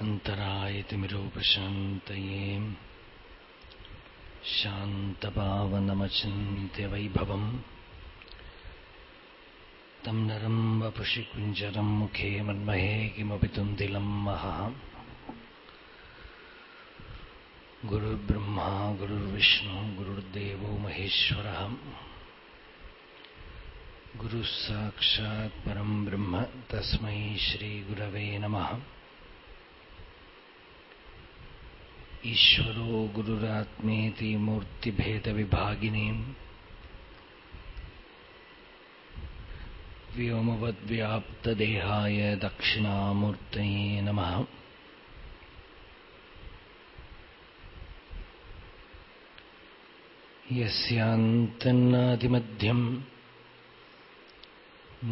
अन्तरायतिमिरूपशान्तये शान्तपावनमचिन्त्यवैभवम् तं नरं वपुषि कुञ्जरं मुखे मन्महे किमपि तुन्दिलं महः गुरुर्ब्रह्मा गुरुर्विष्णु गुरुर्देवो महेश्वरः गुरुः साक्षात् परं ब्रह्म तस्मै श्रीगुरवे नमः। ईश्वरो गुरुरात्मेति मूर्तिभेदविभागिनीम् व्योमवद्व्याप्तदेहाय दक्षिणामूर्तये नमः യസ്യാന്തന്നാതിമധ്യം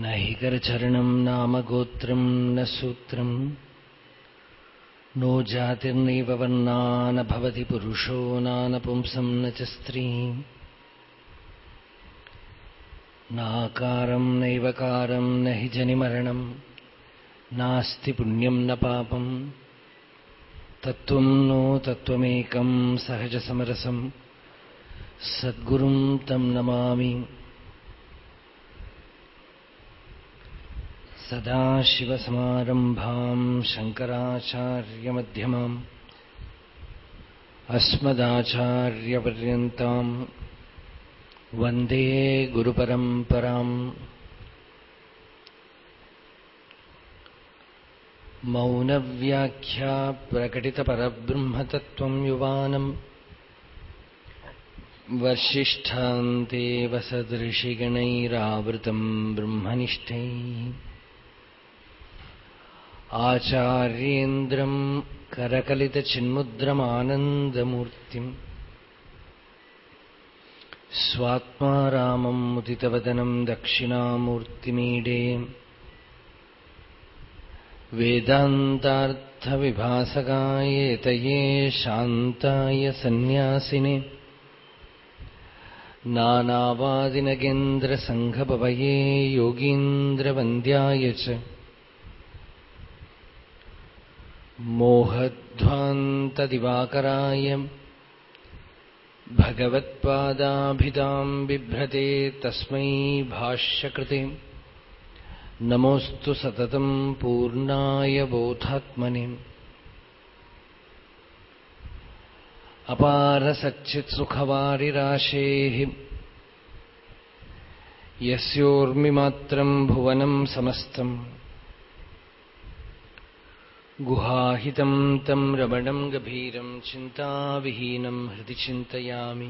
നഹികരചരണം നാമഗോത്രം ന സൂത്രം നോ ജാതിർനൈവ വർണാനഭവതി പുരുഷോ നാനപുംസം ന ച സ്ത്രീ നാകാരം നൈവകാരം ന ഹി ജനിമരണം നാസ്തി പുണ്യം ന പാപം തത്വം നോ സഹജസമരസം सद्गुरुम् तम् नमामि। सदाशिवसमारम्भाम् शङ्कराचार्यमध्यमाम् अस्मदाचार्यपर्यन्ताम् वन्दे गुरुपरम्पराम् मौनव्याख्या प्रकटितपरब्रह्मतत्त्वम् युवानम्। वर्षिष्ठान्ते वसदृशिगणैरावृतम् ब्रह्मनिष्ठैः आचार्येन्द्रम् करकलितचिन्मुद्रमानन्दमूर्तिम् स्वात्मा रामम् मुदितवदनम् दक्षिणामूर्तिमीडे वेदान्तार्थविभासकायेतये शान्ताय सन्न्यासिने नानावादिनगेन्द्रसङ्घपवये योगीन्द्रवन्द्याय च मोहध्वान्तदिवाकराय भगवत्पादाभिधाम् बिभ्रते तस्मै भाष्यकृते नमोऽस्तु सततम् पूर्णाय बोधात्मने अपारसच्चित्सुखवारिराशेः यस्योर्मिमात्रम् भुवनम् समस्तम् गुहाहितम् तम् रमणम् गभीरम् चिन्ताविहीनम् हृदि चिन्तयामि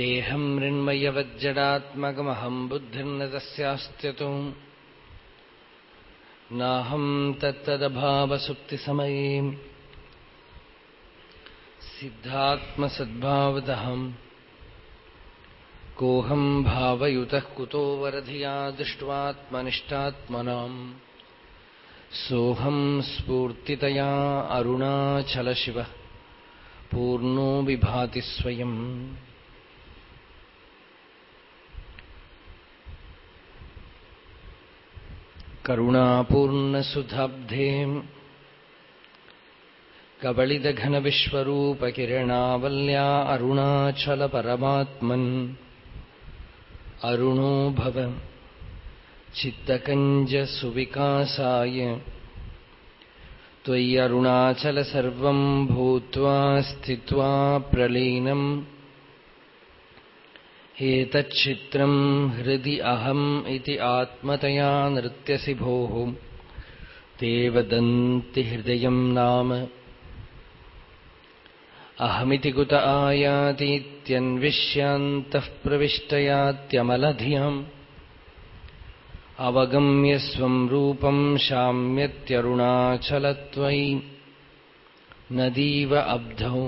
देहम् मृण्मयवज्जडात्मकमहम् बुद्धिर्न तस्यास्त्यतो नाहम् तत्तदभावसुप्तिसमये सिद्धात्मसद्भावदहम् कोऽहम् भावयुतः कुतो वरधिया दृष्ट्वात्मनिष्टात्मनाम् सोऽहम् स्फूर्तितया अरुणाचलशिवः पूर्णो विभाति स्वयम् करुणापूर्णसुधाब्धे कबलिदघनविश्वरूपकिरणावल्या अरुणाचलपरमात्मन् अरुणो भव चित्तकञ्जसुविकासाय त्वय्यरुणाचल सर्वम् भूत्वा स्थित्वा प्रलीनम् एतच्चित्रम् हृदि अहम् इति आत्मतया नृत्यसि भोः ते वदन्ति हृदयम् नाम अहमिति कुत आयातीत्यन्विष्यान्तः प्रविष्टयात्यमलधियम् अवगम्य स्वम् रूपम् शाम्यत्यरुणाचलत्वयि नदीव अब्धौ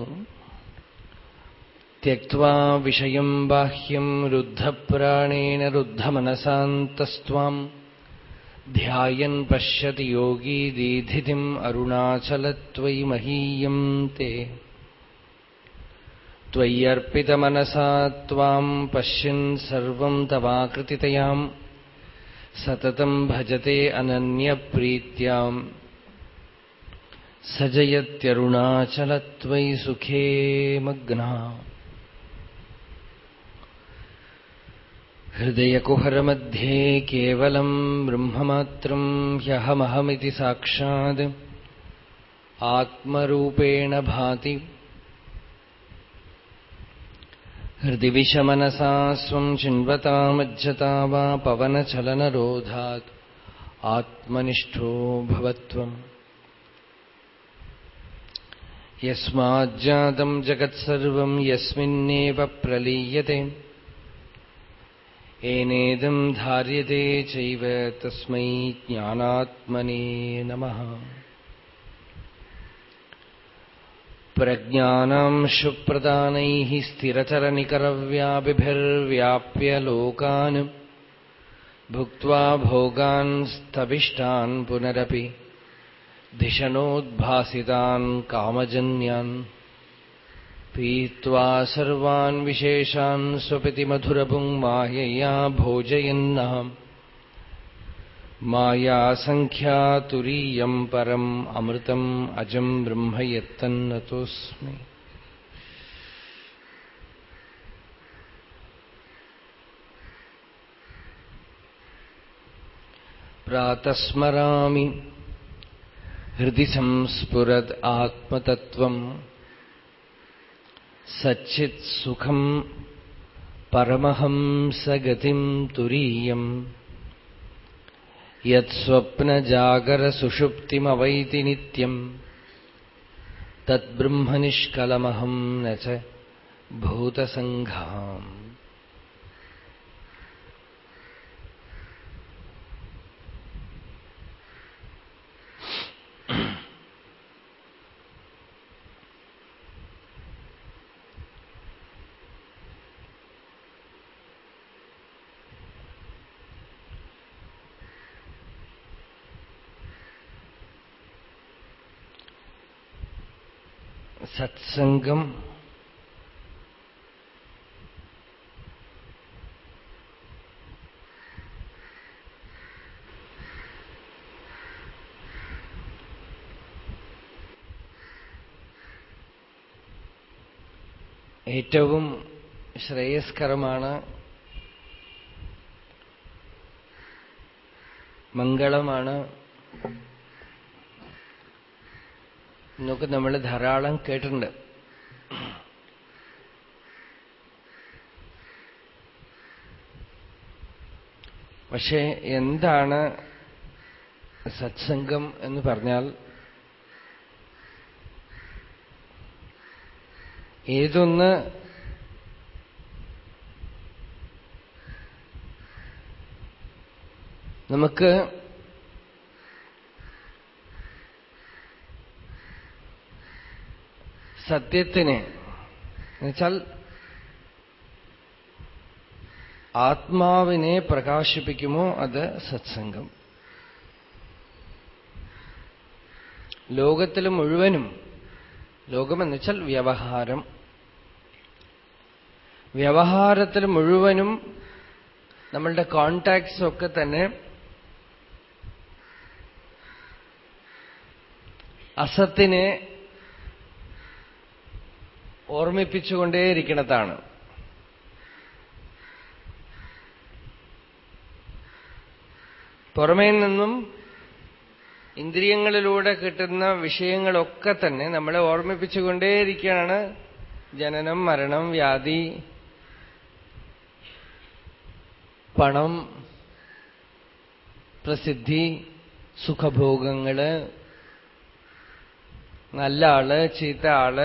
त्यक्त्वा विषयम् बाह्यम् रुद्धप्राणेन रुद्धमनसान्तस्त्वाम् ध्यायन् पश्यति योगी दीधितिम् अरुणाचलत्वयि महीयम् ते त्वय्यर्पितमनसा त्वाम् पश्यन् सर्वम् तवाकृतितयाम् सततम् भजते अनन्यप्रीत्याम् स जयत्यरुणाचलत्वयि सुखे मग्ना हृदयकुहरमध्ये केवलम् ब्रह्ममात्रम् ह्यहमहमिति साक्षात् आत्मरूपेण भाति हृदि विषमनसा स्वम् चिन्वतामज्जता वा पवनचलनरोधात् आत्मनिष्ठो भवत्वम् यस्माज्जातम् जगत्सर्वम् यस्मिन्नेव प्रलीयते एनेदम् धार्यते चैव तस्मै ज्ञानात्मने नमः प्रज्ञानाम् शुप्रदानैः स्थिरचरनिकरव्यापिभिर्व्याप्य लोकान् भुक्त्वा भोगान् स्तविष्टान् पुनरपि धिषणोद्भासितान् कामजन्यान् पीत्वा सर्वान् विशेषान् स्वपिति मधुरपुङ् मायया भोजयन्नः मायासङ्ख्यातुरीयम् परम् अमृतम् अजम् ब्रह्म यत्तन्नतोऽस्मि प्रातस्मरामि हृदि संस्फुरद् आत्मतत्त्वम् सच्चित्सुखम् परमहंसगतिम् तुरीयम् യത്സ്വപ്നജാഗരസുഷുപ്തിമവൈതി നിത്യം തദ്ബ്രഹ്മനിഷ്കലമഹം ന ഭൂതസംഘാം. സത്സംഗം ഏറ്റവും ശ്രേയസ്കരമാണ് മംഗളമാണ്. എന്നൊക്കെ നമ്മൾ ധാരാളം കേട്ടിട്ടുണ്ട്. പക്ഷേ എന്താണ് സത്സംഗം എന്ന് പറഞ്ഞാൽ ഏതൊന്ന് നമുക്ക് സത്യത്തിനെ എന്നുവെച്ചാൽ ആത്മാവിനെ പ്രകാശിപ്പിക്കുമോ അത് സത്സംഗം. ലോകത്തിൽ മുഴുവനും ലോകമെന്ന് വെച്ചാൽ വ്യവഹാരം. വ്യവഹാരത്തിൽ മുഴുവനും നമ്മളുടെ കോണ്ടാക്ട്സ് ഒക്കെ തന്നെ അസത്തിനെ ഓർമ്മിപ്പിച്ചുകൊണ്ടേയിരിക്കുന്നതാണ്. പുറമേ നിന്നും ഇന്ദ്രിയങ്ങളിലൂടെ കിട്ടുന്ന വിഷയങ്ങളൊക്കെ തന്നെ നമ്മളെ ഓർമ്മിപ്പിച്ചുകൊണ്ടേയിരിക്കുകയാണ്. ജനനം മരണം വ്യാധി പണം പ്രസിദ്ധി സുഖഭോഗങ്ങൾ നല്ല ആൾ ചീത്ത ആൾ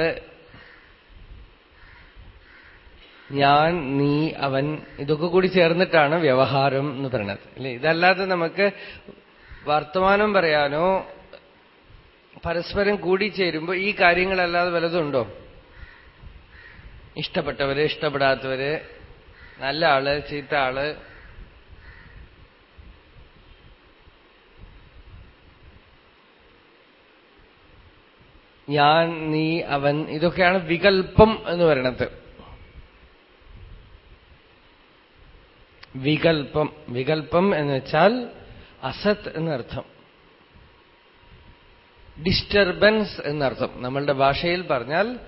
ഞാൻ നീ അവൻ ഇതൊക്കെ കൂടി ചേർന്നിട്ടാണ് വ്യവഹാരം എന്ന് പറയുന്നത്. അല്ലെ? ഇതല്ലാതെ നമുക്ക് വർത്തമാനം പറയാനോ പരസ്പരം കൂടിച്ചേരുമ്പോൾ ഈ കാര്യങ്ങളല്ലാതെ വലതുണ്ടോ ഇഷ്ടപ്പെട്ടവര് ഇഷ്ടപ്പെടാത്തവര് നല്ല ആൾ ചീത്ത ആൾ. ഞാൻ നീ അവൻ ഇതൊക്കെയാണ് വികൽപ്പം എന്ന് പറയണത് വികൽപ്പം. വികൽപ്പം എന്ന് വെച്ചാൽ അസത് എന്നർത്ഥം. ഡിസ്റ്റർബൻസ് എന്നർത്ഥം. നമ്മളുടെ ഭാഷയിൽ പറഞ്ഞാൽ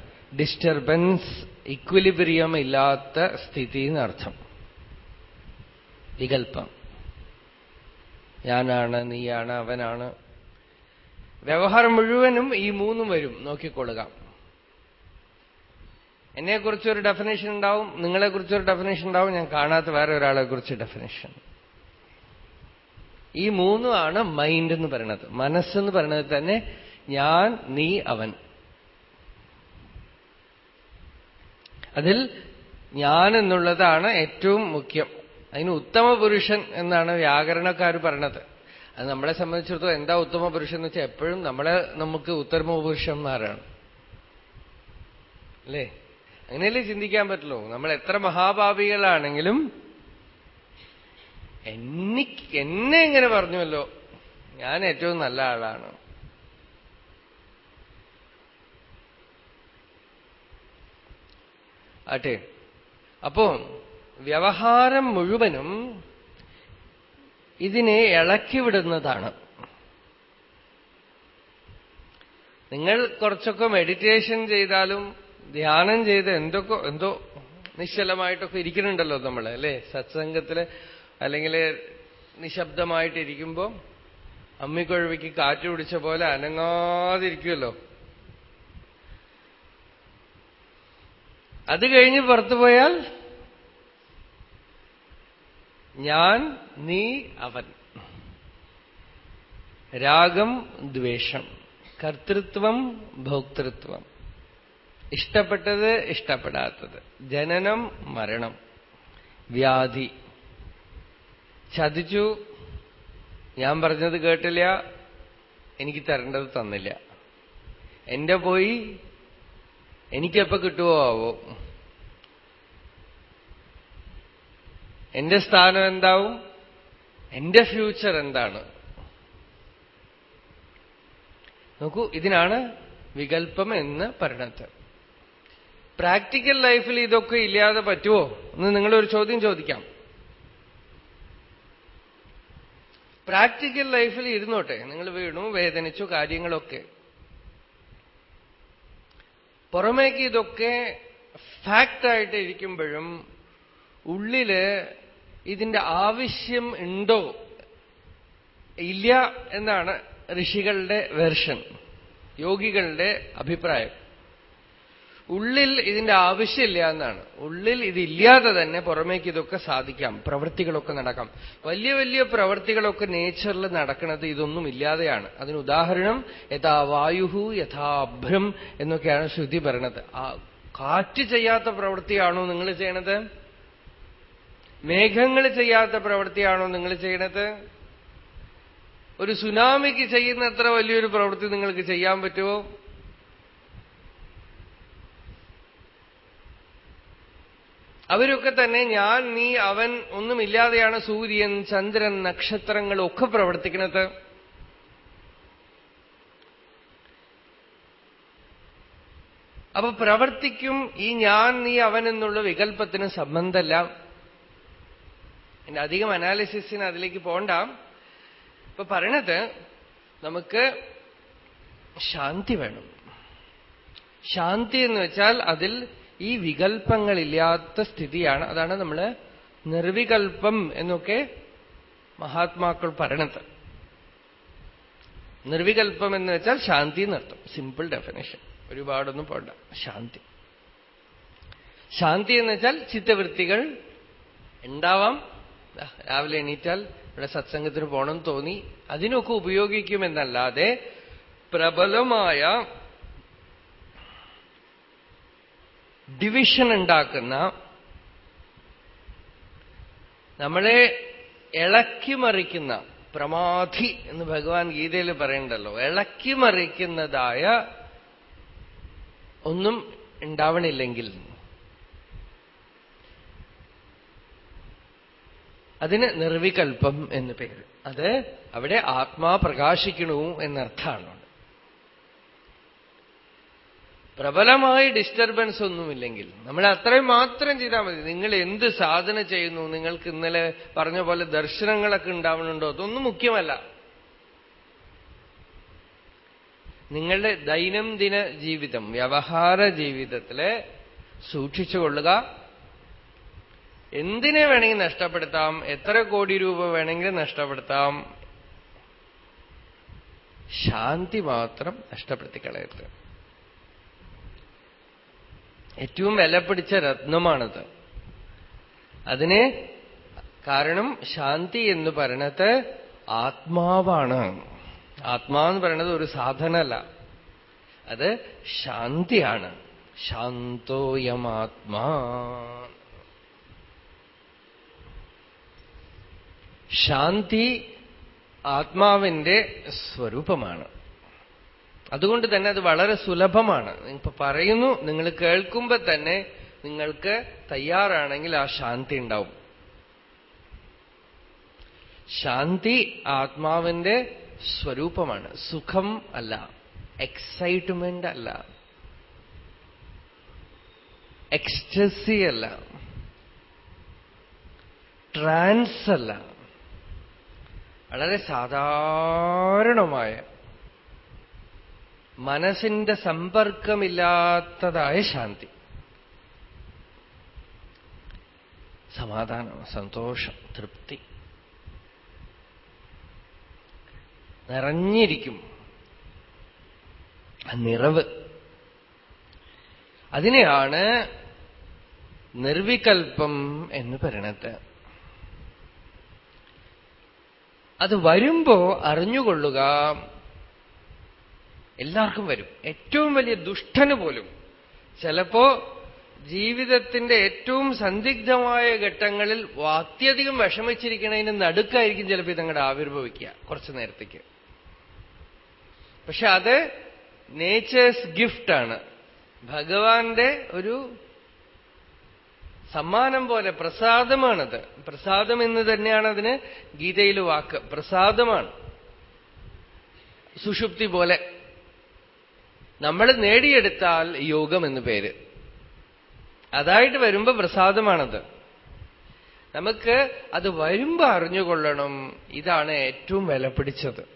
ഡിസ്റ്റർബൻസ് ഇക്വിലിബ്രിയം ഇല്ലാത്ത സ്ഥിതി എന്നർത്ഥം. വികൽപ്പം. ഞാനാണ് നീയാണ് അവനാണ്. വ്യവഹാരം മുഴുവനും ഈ മൂന്നും വരും. നോക്കിക്കൊള്ളുക. എന്നെക്കുറിച്ചൊരു ഡെഫിനേഷൻ ഉണ്ടാവും നിങ്ങളെക്കുറിച്ചൊരു ഡെഫിനേഷൻ ഉണ്ടാവും ഞാൻ കാണാത്ത വേറെ ഒരാളെ കുറിച്ച് ഡെഫിനേഷൻ ഈ മൂന്നുമാണ് മൈൻഡ് എന്ന് പറയുന്നത് മനസ്സെന്ന് പറയുന്നത് തന്നെ ഞാൻ നീ അവൻ. അതിൽ ഞാൻ എന്നുള്ളതാണ് ഏറ്റവും മുഖ്യം. അതിന് ഉത്തമ പുരുഷൻ എന്നാണ് വ്യാകരണക്കാർ പറഞ്ഞത് അത് നമ്മളെ സംബന്ധിച്ചിടത്തോളം എന്താ ഉത്തമ പുരുഷൻ എന്ന് വെച്ചാൽ എപ്പോഴും നമ്മളെ നമുക്ക് ഉത്തമ പുരുഷന്മാരാണ്. അല്ലേ? അങ്ങനെയല്ലേ ചിന്തിക്കാൻ പറ്റുള്ളൂ? നമ്മൾ എത്ര മഹാഭാവികളാണെങ്കിലും എനിക്ക് എന്നെ ഇങ്ങനെ പറഞ്ഞുവല്ലോ. ഞാൻ ഏറ്റവും നല്ല ആളാണ്. ആട്ടെ അപ്പോ വ്യവഹാരം മുഴുവനും ഇതിനെ ഇളക്കിവിടുന്നതാണ് നിങ്ങൾ കുറച്ചൊക്കെ മെഡിറ്റേഷൻ ചെയ്താലും ധ്യാനം ചെയ്ത് എന്തൊക്കെ എന്തോ നിശ്ചലമായിട്ടൊക്കെ ഇരിക്കുന്നുണ്ടല്ലോ നമ്മൾ അല്ലേ? സത്സംഗത്തിൽ അല്ലെങ്കിൽ നിശബ്ദമായിട്ടിരിക്കുമ്പോ അമ്മിക്കൊഴുവിക്ക് കാറ്റ് പിടിച്ച പോലെ അനങ്ങാതിരിക്കുമല്ലോ അത് കഴിഞ്ഞ് പുറത്തു പോയാൽ ഞാൻ നീ അവൻ. രാഗം ദ്വേഷം. കർത്തൃത്വം ഭോക്തൃത്വം. ഇഷ്ടപ്പെട്ടത് ഇഷ്ടപ്പെടാത്തത്. ജനനം മരണം. വ്യാധി. ചതിച്ചു. ഞാൻ പറഞ്ഞത് കേട്ടില്ല. എനിക്ക് തരേണ്ടത് തന്നില്ല. എന്റെ പോയി എനിക്കെപ്പോ കിട്ടുമോ ആവോ? എന്റെ സ്ഥാനം എന്താവും? എന്റെ ഫ്യൂച്ചർ എന്താണ്? നോക്കൂ ഇതിനാണ് വികല്പം എന്ന് പറയണത് പ്രാക്ടിക്കൽ ലൈഫിൽ ഇതൊക്കെ ഇല്ലാതെ പറ്റുമോ എന്ന് നിങ്ങളൊരു ചോദ്യം ചോദിക്കാം. പ്രാക്ടിക്കൽ ലൈഫിൽ ഇരുന്നോട്ടെ. നിങ്ങൾ വീണു വേദനിച്ചു കാര്യങ്ങളൊക്കെ. പുറമേക്ക് ഇതൊക്കെ ഫാക്റ്റായിട്ട് ഇരിക്കുമ്പോഴും ഉള്ളിൽ ഇതിന്റെ ആവശ്യം ഉണ്ടോ? ഇല്ല എന്നാണ് ഋഷികളുടെ വെർഷൻ യോഗികളുടെ അഭിപ്രായം. ഉള്ളിൽ ഇതിന്റെ ആവശ്യമില്ല എന്നാണ്. ഉള്ളിൽ ഇതില്ലാതെ തന്നെ പുറമേക്ക് ഇതൊക്കെ സാധിക്കാം. പ്രവൃത്തികളൊക്കെ നടക്കാം. വലിയ വലിയ പ്രവൃത്തികളൊക്കെ നേച്ചറിൽ നടക്കുന്നത് ഇതൊന്നും ഇല്ലാതെയാണ്. അതിന് ഉദാഹരണം യഥാ വായുഹു യഥാ അഭ്രം എന്നൊക്കെയാണ് ശ്രുതി പറയണത്. ആ കാറ്റ് ചെയ്യാത്ത പ്രവൃത്തിയാണോ നിങ്ങൾ ചെയ്യണത്? മേഘങ്ങൾ ചെയ്യാത്ത പ്രവൃത്തിയാണോ നിങ്ങൾ ചെയ്യണത്? ഒരു സുനാമിക്ക് ചെയ്യുന്ന അത്ര വലിയൊരു പ്രവൃത്തി നിങ്ങൾക്ക് ചെയ്യാൻ പറ്റുമോ? അവരൊക്കെ തന്നെ ഞാൻ നീ അവൻ ഒന്നുമില്ലാതെയാണ് സൂര്യൻ ചന്ദ്രൻ നക്ഷത്രങ്ങൾ ഒക്കെ പ്രവർത്തിക്കുന്നത്. അപ്പൊ പ്രവർത്തിക്കും ഈ ഞാൻ നീ അവൻ എന്നുള്ള വികല്പത്തിന് സംബന്ധമല്ല. എന്റെ അധികം അനാലിസിസിന് അതിലേക്ക് പോണ്ട. ഇപ്പൊ പറയണത് നമുക്ക് ശാന്തി വേണം. ശാന്തി എന്ന് വെച്ചാൽ അതിൽ ഈ വികല്പങ്ങളില്ലാത്ത സ്ഥിതിയാണ്. അതാണ് നമ്മൾ നിർവികൽപ്പം എന്നൊക്കെ മഹാത്മാക്കൾ പറയണത്. നിർവികൽപ്പം എന്ന് വെച്ചാൽ ശാന്തി എന്നർത്ഥം. സിമ്പിൾ ഡെഫിനേഷൻ ഒരുപാടൊന്നും പോണ്ട. ശാന്തി. ശാന്തി എന്ന് വെച്ചാൽ ചിത്തവൃത്തികൾ ഉണ്ടാവാം. രാവിലെ എണീറ്റാൽ ഇവിടെ സത്സംഗത്തിന് പോകണം തോന്നി. അതിനൊക്കെ ഉപയോഗിക്കുമെന്നല്ലാതെ പ്രബലമായ ഡിവിഷൻ ഉണ്ടാക്കുന്ന നമ്മളെ ഇളക്കിമറിക്കുന്ന പ്രമാധി എന്ന് ഭഗവാൻ ഗീതയിൽ പറയണ്ടല്ലോ. ഇളക്കിമറിക്കുന്നതായ ഒന്നും ഉണ്ടാവണില്ലെങ്കിൽ. അതിന് നിർവികൽപ്പം എന്ന് പേര്. അത് അവിടെ ആത്മാ പ്രകാശിക്കണു എന്നർത്ഥമാണ്. പ്രബലമായി ഡിസ്റ്റർബൻസ് ഒന്നുമില്ലെങ്കിൽ നമ്മൾ അത്രയും മാത്രം ചെയ്താൽ മതി. നിങ്ങൾ എന്ത് സാധന ചെയ്യുന്നു? നിങ്ങൾക്ക് ഇന്നലെ പറഞ്ഞ പോലെ ദർശനങ്ങളൊക്കെ ഉണ്ടാവുന്നുണ്ടോ അതൊന്നും മുഖ്യമല്ല. നിങ്ങളുടെ ദൈനംദിന ജീവിതം വ്യവഹാര ജീവിതത്തിൽ സൂക്ഷിച്ചുകൊള്ളുക എന്തിനെ വേണമെങ്കിൽ നഷ്ടപ്പെടുത്താം? എത്ര കോടി രൂപ വേണമെങ്കിലും നഷ്ടപ്പെടുത്താം? ശാന്തി മാത്രം നഷ്ടപ്പെടുത്തി ഏറ്റവും വില പിടിച്ച രത്നമാണത്. അതിന് കാരണം ശാന്തി എന്ന് പറയണത് ആത്മാവാണ്. ആത്മാവെന്ന് പറയണത് ഒരു സാധനല്ല അത് ശാന്തിയാണ്. ശാന്തോയമാത്മാ ശാന്തി ആത്മാവിന്റെ സ്വരൂപമാണ്. അതുകൊണ്ട് തന്നെ അത് വളരെ സുലഭമാണ്. ഇപ്പൊ പറയുന്നു നിങ്ങൾ കേൾക്കുമ്പോ തന്നെ നിങ്ങൾക്ക് തയ്യാറാണെങ്കിൽ ആ ശാന്തി ഉണ്ടാവും. ശാന്തി ആത്മാവിന്റെ സ്വരൂപമാണ്. സുഖം അല്ല എക്സൈറ്റ്മെന്റ് അല്ല എക്സ്റ്റസി അല്ല ട്രാൻസ് അല്ല. വളരെ സാധാരണമായ മനസ്സിന്റെ സമ്പർക്കമില്ലാത്തതായ ശാന്തി. സമാധാനം സന്തോഷം തൃപ്തി. നിറഞ്ഞിരിക്കും. നിറവ്. അതിനെയാണ് നിർവികൽപ്പം എന്ന് പറയണത്. അത് വരുമ്പോ അറിഞ്ഞുകൊള്ളുക. എല്ലാവർക്കും വരും. ഏറ്റവും വലിയ ദുഷ്ടന് പോലും. ചിലപ്പോ ജീവിതത്തിന്റെ ഏറ്റവും സന്ദിഗ്ധമായ ഘട്ടങ്ങളിൽ അത്യധികം വിഷമിച്ചിരിക്കണതിന് നടുക്കായിരിക്കും ചിലപ്പോൾ ഇതങ്ങടെ ആവിർഭവിക്കുക കുറച്ചു നേരത്തേക്ക്. പക്ഷെ അത് നേച്ചേഴ്സ് ഗിഫ്റ്റാണ് ഭഗവാന്റെ ഒരു സമ്മാനം പോലെ പ്രസാദമാണത്. പ്രസാദം എന്ന് തന്നെയാണ് അതിന് ഗീതയിൽ വാക്ക്. പ്രസാദമാണ്. സുഷുപ്തി പോലെ നമ്മൾ നേടിയെടുത്താൽ യോഗം എന്ന് പേര്. അതായിട്ട് വരുമ്പോ പ്രസാദമാണത്. നമുക്ക് അത് വരുമ്പോ അറിഞ്ഞുകൊള്ളണം. ഇതാണ് ഏറ്റവും വില പിടിച്ചത്.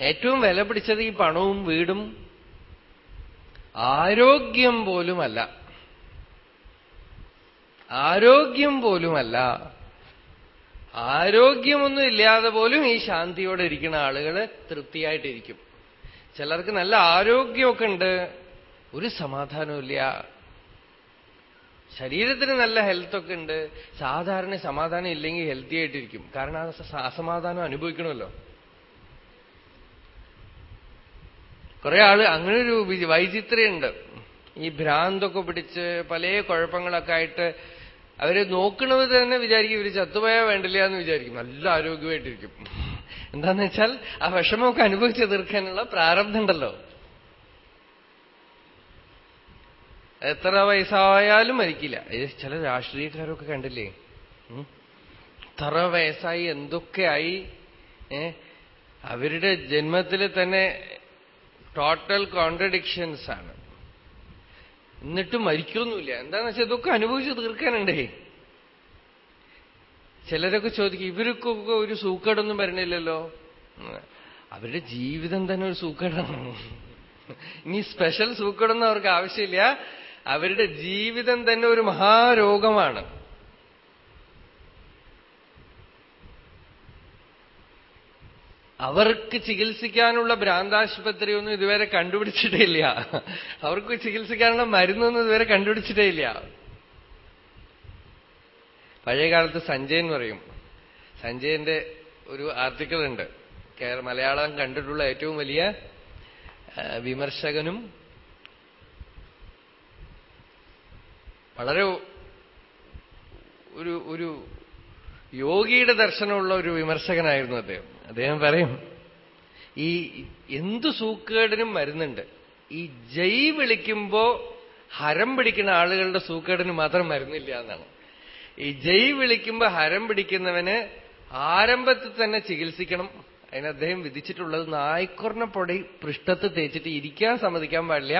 ഏറ്റവും വില പിടിച്ചത് ഈ പണവും വീടും ആരോഗ്യം പോലുമല്ല. ആരോഗ്യം പോലുമല്ല. ആരോഗ്യമൊന്നും ഇല്ലാതെ പോലും ഈ ശാന്തിയോടെ ഇരിക്കുന്ന ആളുകൾ തൃപ്തിയായിട്ടിരിക്കും. ചിലർക്ക് നല്ല ആരോഗ്യമൊക്കെ ഉണ്ട് ഒരു സമാധാനമില്ല ശരീരത്തിന് നല്ല ഹെൽത്തൊക്കെ ഉണ്ട് സാധാരണ സമാധാനം ഇല്ലെങ്കിൽ ഹെൽത്തി ആയിട്ടിരിക്കും. കാരണം അസമാധാനം അനുഭവിക്കണമല്ലോ. കുറെ ആൾ അങ്ങനെ ഒരു വൈചിത്ര്യമുണ്ട്. ഈ ഭ്രാന്തൊക്കെ പിടിച്ച് പല കുഴപ്പങ്ങളൊക്കെ ആയിട്ട് അവർ നോക്കണത് തന്നെ വിചാരിക്കും ഇവർ ചത്തുപോയാൽ വേണ്ടില്ല എന്ന് വിചാരിക്കും. നല്ല ആരോഗ്യമായിട്ടിരിക്കും. എന്താന്ന് വെച്ചാൽ ആ വിഷമമൊക്കെ അനുഭവിച്ചു തീർക്കാനുള്ള പ്രാരബ്ധം ഉണ്ടല്ലോ. എത്ര വയസ്സായാലും മരിക്കില്ല. ചില രാഷ്ട്രീയക്കാരൊക്കെ കണ്ടില്ലേ? എത്ര വയസ്സായി എന്തൊക്കെയായി? അവരുടെ ജന്മത്തിൽ തന്നെ ടോട്ടൽ കോൺട്രഡിക്ഷൻസ് ആണ്. എന്നിട്ട് മരിക്കൊന്നുമില്ല. എന്താന്ന് വെച്ചാൽ ഇതൊക്കെ അനുഭവിച്ച് തീർക്കാനുണ്ടേ. ചിലരൊക്കെ ചോദിക്കും ഇവർക്കൊക്കെ ഒരു സൂക്കേടൊന്നും വരണില്ലല്ലോ. അവരുടെ ജീവിതം തന്നെ ഒരു സൂക്കേടാണ്. ഇനി സ്പെഷ്യൽ സൂക്കേടൊന്നും അവർക്ക് ആവശ്യമില്ല. അവരുടെ ജീവിതം തന്നെ ഒരു മഹാരോഗമാണ്. അവർക്ക് ചികിത്സിക്കാനുള്ള ഭ്രാന്താശുപത്രിയൊന്നും ഇതുവരെ കണ്ടുപിടിച്ചിട്ടേ ഇല്ല അവർക്ക് ചികിത്സിക്കാനുള്ള മരുന്നൊന്നും ഇതുവരെ കണ്ടുപിടിച്ചിട്ടേ ഇല്ല സഞ്ജയ് എന്ന് പറയും. സഞ്ജയന്റെ ഒരു ആർട്ടിക്കിൾ ഉണ്ട് മലയാളം കണ്ടിട്ടുള്ള ഏറ്റവും വലിയ വിമർശകനും വളരെ ഒരു ഒരു യോഗിയുടെ ദർശനമുള്ള ഒരു വിമർശകനായിരുന്നു അദ്ദേഹം. അദ്ദേഹം പറയും ഈ എന്തു സൂക്കേടിനും മരുന്നുണ്ട് ഈ ജയ് വിളിക്കുമ്പോ ഹരം പിടിക്കുന്ന ആളുകളുടെ സൂക്കേടിന് മാത്രം മരുന്നില്ല എന്നാണ്. ഈ ജയ് വിളിക്കുമ്പോ ഹരം പിടിക്കുന്നവന് ആരംഭത്തിൽ തന്നെ ചികിത്സിക്കണം. അതിന് അദ്ദേഹം വിധിച്ചിട്ടുള്ളത് നായ്ക്കുറിനെ പൊടി പൃഷ്ഠത്ത് തേച്ചിട്ട് ഇരിക്കാൻ സമ്മതിക്കാൻ പാടില്ല.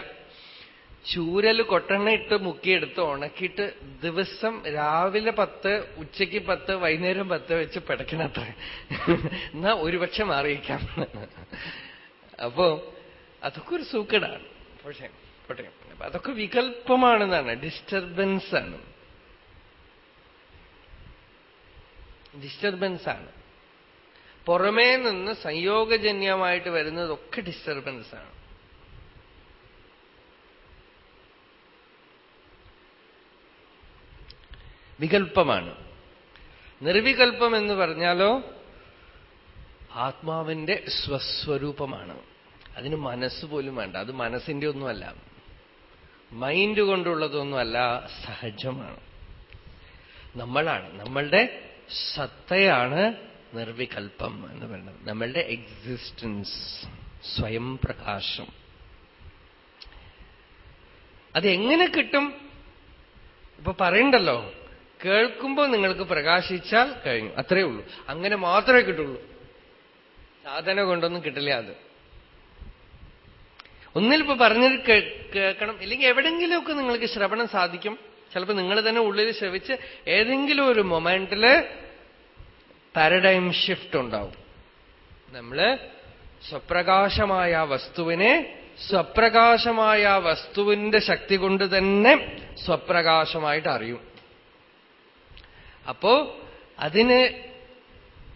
ചൂരൽ കൊട്ടെണ്ണ ഇട്ട് മുക്കിയെടുത്ത് ഉണക്കിയിട്ട് ദിവസം രാവിലെ പത്ത് ഉച്ചയ്ക്ക് പത്ത് വൈകുന്നേരം പത്ത് വെച്ച് പിടയ്ക്കണത്ര എന്നാ ഒരുപക്ഷെ മാറിയിക്കാം. അപ്പോ അതൊക്കെ ഒരു സൂക്കടാണ്. പക്ഷേ അതൊക്കെ വികല്പമാണെന്നാണ് ഡിസ്റ്റർബൻസ് ആണ് ഡിസ്റ്റർബൻസ് ആണ് പുറമേ നിന്ന് സംയോഗജന്യമായിട്ട് വരുന്നതൊക്കെ ഡിസ്റ്റർബൻസ് ആണ് വികല്പമാണ് നിർവികൽപ്പം എന്ന് പറഞ്ഞാലോ ആത്മാവിന്റെ സ്വസ്വരൂപമാണ്. അതിന് മനസ്സ് പോലും വേണ്ട. അത് മനസ്സിന്റെ ഒന്നുമല്ല. മൈൻഡ് കൊണ്ടുള്ളതൊന്നുമല്ല സഹജമാണ്. നമ്മളാണ്. നമ്മളുടെ സത്തയാണ് നിർവികൽപ്പം എന്ന് പറയുന്നത്. നമ്മളുടെ എക്സിസ്റ്റൻസ് സ്വയം പ്രകാശം. അതെങ്ങനെ കിട്ടും? ഇപ്പൊ പറയണ്ടല്ലോ. കേൾക്കുമ്പോൾ നിങ്ങൾക്ക് പ്രകാശിച്ചാൽ കഴിഞ്ഞു. അത്രയേ ഉള്ളൂ. അങ്ങനെ മാത്രമേ കിട്ടുള്ളൂ. സാധന കൊണ്ടൊന്നും കിട്ടില്ല അത്. ഒന്നിലിപ്പോ പറഞ്ഞിട്ട് കേൾക്കണം. ഇല്ലെങ്കിൽ എവിടെങ്കിലുമൊക്കെ നിങ്ങൾക്ക് ശ്രവണം സാധിക്കും. ചിലപ്പോൾ നിങ്ങൾ തന്നെ ഉള്ളിൽ ശ്രവിച്ച് ഏതെങ്കിലും ഒരു മൊമെന്റിൽ പാരഡൈം ഷിഫ്റ്റ് ഉണ്ടാവും. നമ്മൾ സ്വപ്രകാശമായ വസ്തുവിനെ സ്വപ്രകാശമായ വസ്തുവിന്റെ ശക്തി കൊണ്ട് തന്നെ സ്വപ്രകാശമായിട്ട് അറിയും. അപ്പോ അതിന്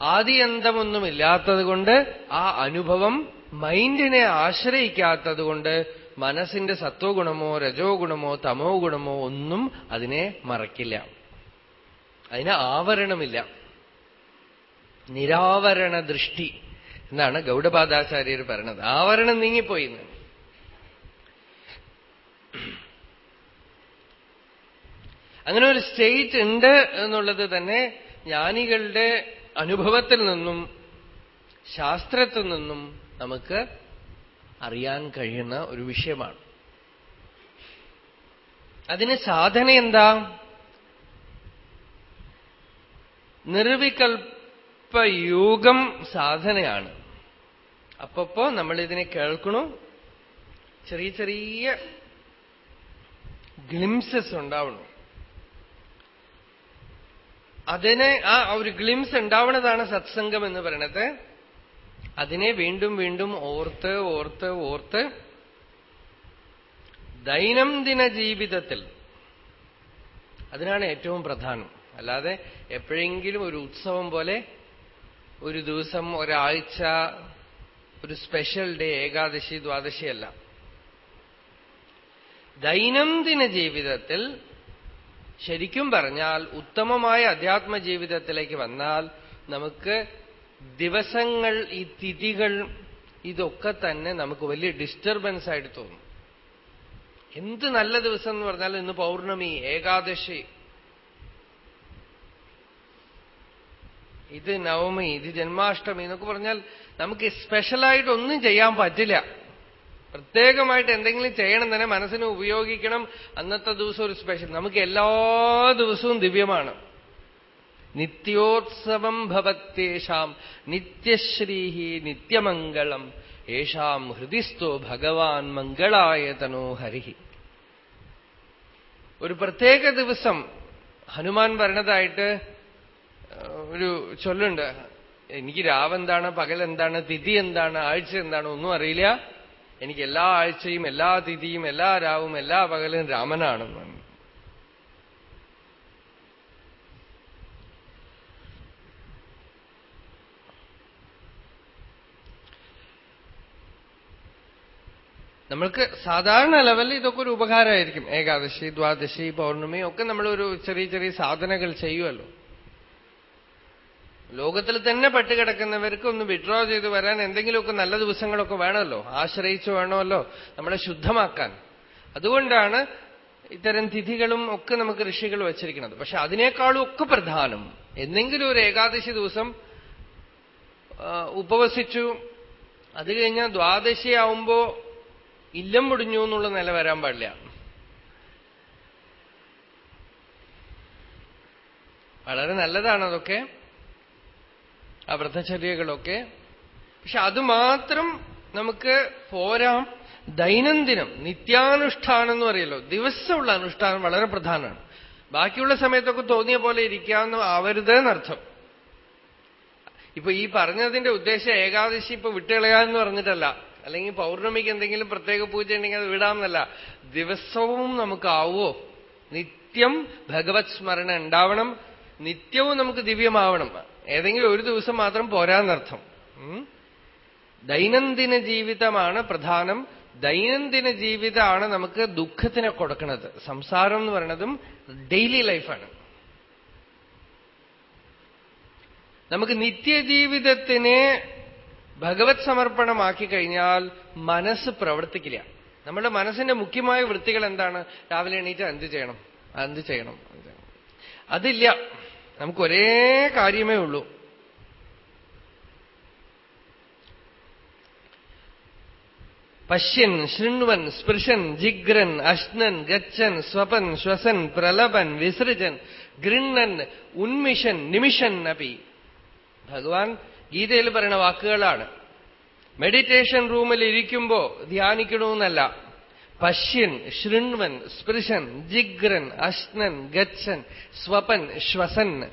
ആദിയന്തമൊന്നുമില്ലാത്തത് കൊണ്ട് ആ അനുഭവം മൈൻഡിനെ ആശ്രയിക്കാത്തത് കൊണ്ട് മനസ്സിന്റെ സത്വഗുണമോ രജോ ഗുണമോ തമോ ഗുണമോ ഒന്നും അതിനെ മറക്കില്ല. അതിന് ആവരണമില്ല. നിരാവരണ ദൃഷ്ടി എന്നാണ് ഗൗഡപാദാചാര്യർ പറയുന്നത് ആവരണം നീങ്ങിപ്പോയി അങ്ങനെ ഒരു സ്റ്റേറ്റ് ഉണ്ട് എന്നുള്ളത് തന്നെ ജ്ഞാനികളുടെ അനുഭവത്തിൽ നിന്നും ശാസ്ത്രത്തിൽ നിന്നും നമുക്ക് അറിയാൻ കഴിയുന്ന ഒരു വിഷയമാണ്. അതിന് സാധന എന്താ? നിർവികൽപ്പയോഗം സാധനയാണ്. അപ്പപ്പോ നമ്മളിതിനെ കേൾക്കണു. ചെറിയ ചെറിയ ഗ്ലിംസസ് ഉണ്ടാവണം. അതിനെ ആ ഒരു ഗ്ലിംസ് ഉണ്ടാവണതാണ് സത്സംഗം എന്ന് പറയണത്. അതിനെ വീണ്ടും വീണ്ടും ഓർത്ത് ഓർത്ത് ഓർത്ത് ദൈനംദിന ജീവിതത്തിൽ അതിനാണ് ഏറ്റവും പ്രധാനം. അല്ലാതെ എപ്പോഴെങ്കിലും ഒരു ഉത്സവം പോലെ ഒരു ദിവസം ഒരാഴ്ച ഒരു സ്പെഷ്യൽ ഡേ ഏകാദശി ദ്വാദശിയല്ല ദൈനംദിന ജീവിതത്തിൽ ശരിക്കും പറഞ്ഞാൽ ഉത്തമമായ അധ്യാത്മ ജീവിതത്തിലേക്ക് വന്നാൽ നമുക്ക് ദിവസങ്ങൾ ഈ തിഥികൾ ഇതൊക്കെ തന്നെ നമുക്ക് വലിയ ഡിസ്റ്റർബൻസ് ആയിട്ട് തോന്നും. എന്ത് നല്ല ദിവസം എന്ന് പറഞ്ഞാൽ ഇന്ന് പൗർണമി ഏകാദശി. ഇത് നവമി ഇത് ജന്മാഷ്ടമി എന്നൊക്കെ പറഞ്ഞാൽ നമുക്ക് സ്പെഷ്യലായിട്ട് ഒന്നും ചെയ്യാൻ പറ്റില്ല. പ്രത്യേകമായിട്ട് എന്തെങ്കിലും ചെയ്യണം തന്നെ മനസ്സിന് ഉപയോഗിക്കണം. അന്നത്തെ ദിവസം ഒരു സ്പെഷ്യൽ നമുക്ക് എല്ലാ ദിവസവും ദിവ്യമാണ്. നിത്യോത്സവം ഭവത്യേഷാം നിത്യശ്രീഹി നിത്യമംഗളം. ഏഷാം ഹൃദിസ്ഥോ ഭഗവാൻ മംഗളായതനോ ഹരിഹി. ഒരു പ്രത്യേക ദിവസം ഹനുമാൻ പറഞ്ഞതായിട്ട് ഒരു ചൊല്ലുണ്ട്. എനിക്ക് രാവെന്താണ് പകൽ എന്താണ് തിഥി എന്താണ് ആഴ്ച എന്താണ് ഒന്നും അറിയില്ല. എനിക്ക് എല്ലാ ആഴ്ചയും എല്ലാ തിഥിയും എല്ലാ രാവും എല്ലാ പകലും രാമനാണെന്ന് നമ്മൾക്ക് സാധാരണ ലെവലിൽ ഇതൊക്കെ ഒരു ഉപകാരമായിരിക്കും. ഏകാദശി ദ്വാദശി പൗർണമി ഒക്കെ നമ്മളൊരു ചെറിയ ചെറിയ സാധനകൾ ചെയ്യുമല്ലോ ലോകത്തിൽ തന്നെ പെട്ടുകിടക്കുന്നവർക്ക് ഒന്ന് വിഡ്രോ ചെയ്ത് വരാൻ എന്തെങ്കിലുമൊക്കെ നല്ല ദിവസങ്ങളൊക്കെ വേണമല്ലോ. ആശ്രയിച്ചു വേണമല്ലോ. നമ്മളെ ശുദ്ധമാക്കാൻ. അതുകൊണ്ടാണ് ഇത്തരം തിഥികളും ഒക്കെ നമുക്ക് ഋഷികൾ വച്ചിരിക്കുന്നത്. പക്ഷെ അതിനേക്കാളും ഒക്കെ പ്രധാനം എന്തെങ്കിലും ഒരു ഏകാദശി ദിവസം ഉപവസിച്ചു. അത് കഴിഞ്ഞാൽ ദ്വാദശി ആവുമ്പോ ഇല്ലം മുടിഞ്ഞു എന്നുള്ള നില വരാൻ പാടില്ല. വളരെ നല്ലതാണ് അതൊക്കെ. ആ വ്രതചര്യകളൊക്കെ. പക്ഷെ അതുമാത്രം നമുക്ക് പോരാ. ദൈനംദിനം നിത്യാനുഷ്ഠാനം എന്ന് പറയല്ലോ. ദിവസമുള്ള അനുഷ്ഠാനം വളരെ പ്രധാനമാണ്. ബാക്കിയുള്ള സമയത്തൊക്കെ തോന്നിയ പോലെ ഇരിക്കാമെന്ന് ആവരുത് എന്നർത്ഥം ഇപ്പൊ ഈ പറഞ്ഞതിന്റെ ഉദ്ദേശം ഏകാദശി ഇപ്പൊ വിട്ടുകളയാന്ന് പറഞ്ഞിട്ടല്ല. അല്ലെങ്കിൽ പൗർണമിക്ക് എന്തെങ്കിലും പ്രത്യേക പൂജ ഉണ്ടെങ്കിൽ അത് വിടാമെന്നല്ല. ദിവസവും നമുക്കാവോ നിത്യം ഭഗവത് സ്മരണ ഉണ്ടാവണം. നിത്യവും നമുക്ക് ദിവ്യമാവണം. ഏതെങ്കിലും ഒരു ദിവസം മാത്രം പോരാന്നർത്ഥം. ദൈനംദിന ജീവിതമാണ് പ്രധാനം. ദൈനംദിന ജീവിതമാണ് നമുക്ക് ദുഃഖത്തിനെ കൊടുക്കുന്നത്. സംസാരം എന്ന് പറയുന്നതും ഡെയിലി ലൈഫാണ്. നമുക്ക് നിത്യജീവിതത്തിനെ ഭഗവത് സമർപ്പണമാക്കി കഴിഞ്ഞാൽ മനസ്സ് പ്രവർത്തിക്കില്ല. നമ്മുടെ മനസ്സിന്റെ മുഖ്യമായ വൃത്തികൾ എന്താണ്? രാവിലെ എണീറ്റ് എന്ത് ചെയ്യണം. എന്ത് ചെയ്യണം. അതില്ല. നമുക്ക് ഒരേ കാര്യമേ ഉള്ളൂ. പശ്യൻ ശൃണ്വൻ സ്പൃശൻ ജിഗ്രൻ അശ്നൻ ഗച്ഛൻ സ്വപൻ ശ്വസൻ പ്രലപൻ വിസൃജൻ ഗൃണ്ണൻ ഉന്മിഷൻ നിമിഷൻ അപി. ഭഗവാൻ ഗീതയിൽ പറയുന്ന വാക്കുകളാണ്. മെഡിറ്റേഷൻ റൂമിൽ ഇരിക്കുമ്പോ ധ്യാനിക്കണമെന്നല്ല പശ്യൻ ശൃൺവൻ സ്പൃശൻ ജിഗ്രൻ അശ്നൻ ഗച്ഛൻ സ്വപൻ ശ്വസൻ.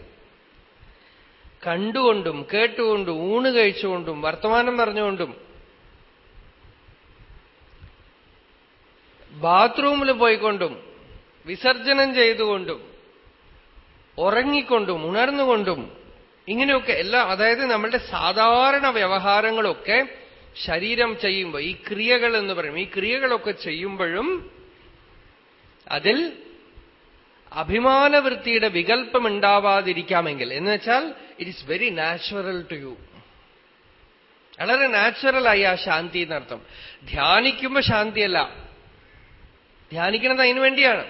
കണ്ടുകൊണ്ടും കേട്ടുകൊണ്ടും ഊണ് കഴിച്ചുകൊണ്ടും വർത്തമാനം പറഞ്ഞുകൊണ്ടും. ബാത്റൂമിൽ പോയിക്കൊണ്ടും വിസർജനം ചെയ്തുകൊണ്ടും ഉറങ്ങിക്കൊണ്ടും ഉണർന്നുകൊണ്ടും ഇങ്ങനെയൊക്കെ എല്ലാം അതായത് നമ്മളുടെ സാധാരണ വ്യവഹാരങ്ങളൊക്കെ ശരീരം ചെയ്യുമ്പോൾ ഈ ക്രിയകൾ എന്ന് പറയും. ഈ ക്രിയകളൊക്കെ ചെയ്യുമ്പോഴും അതിൽ അഭിമാനവൃത്തിയുടെ വികല്പം ഉണ്ടാവാതിരിക്കാമെങ്കിൽ എന്ന് വെച്ചാൽ it is very natural to you വളരെ നാച്ചുറലായി ആ ശാന്തി എന്നർത്ഥം. ധ്യാനിക്കുമ്പോ ശാന്തിയല്ല. ധ്യാനിക്കുന്നത് അതിനു വേണ്ടിയാണ്.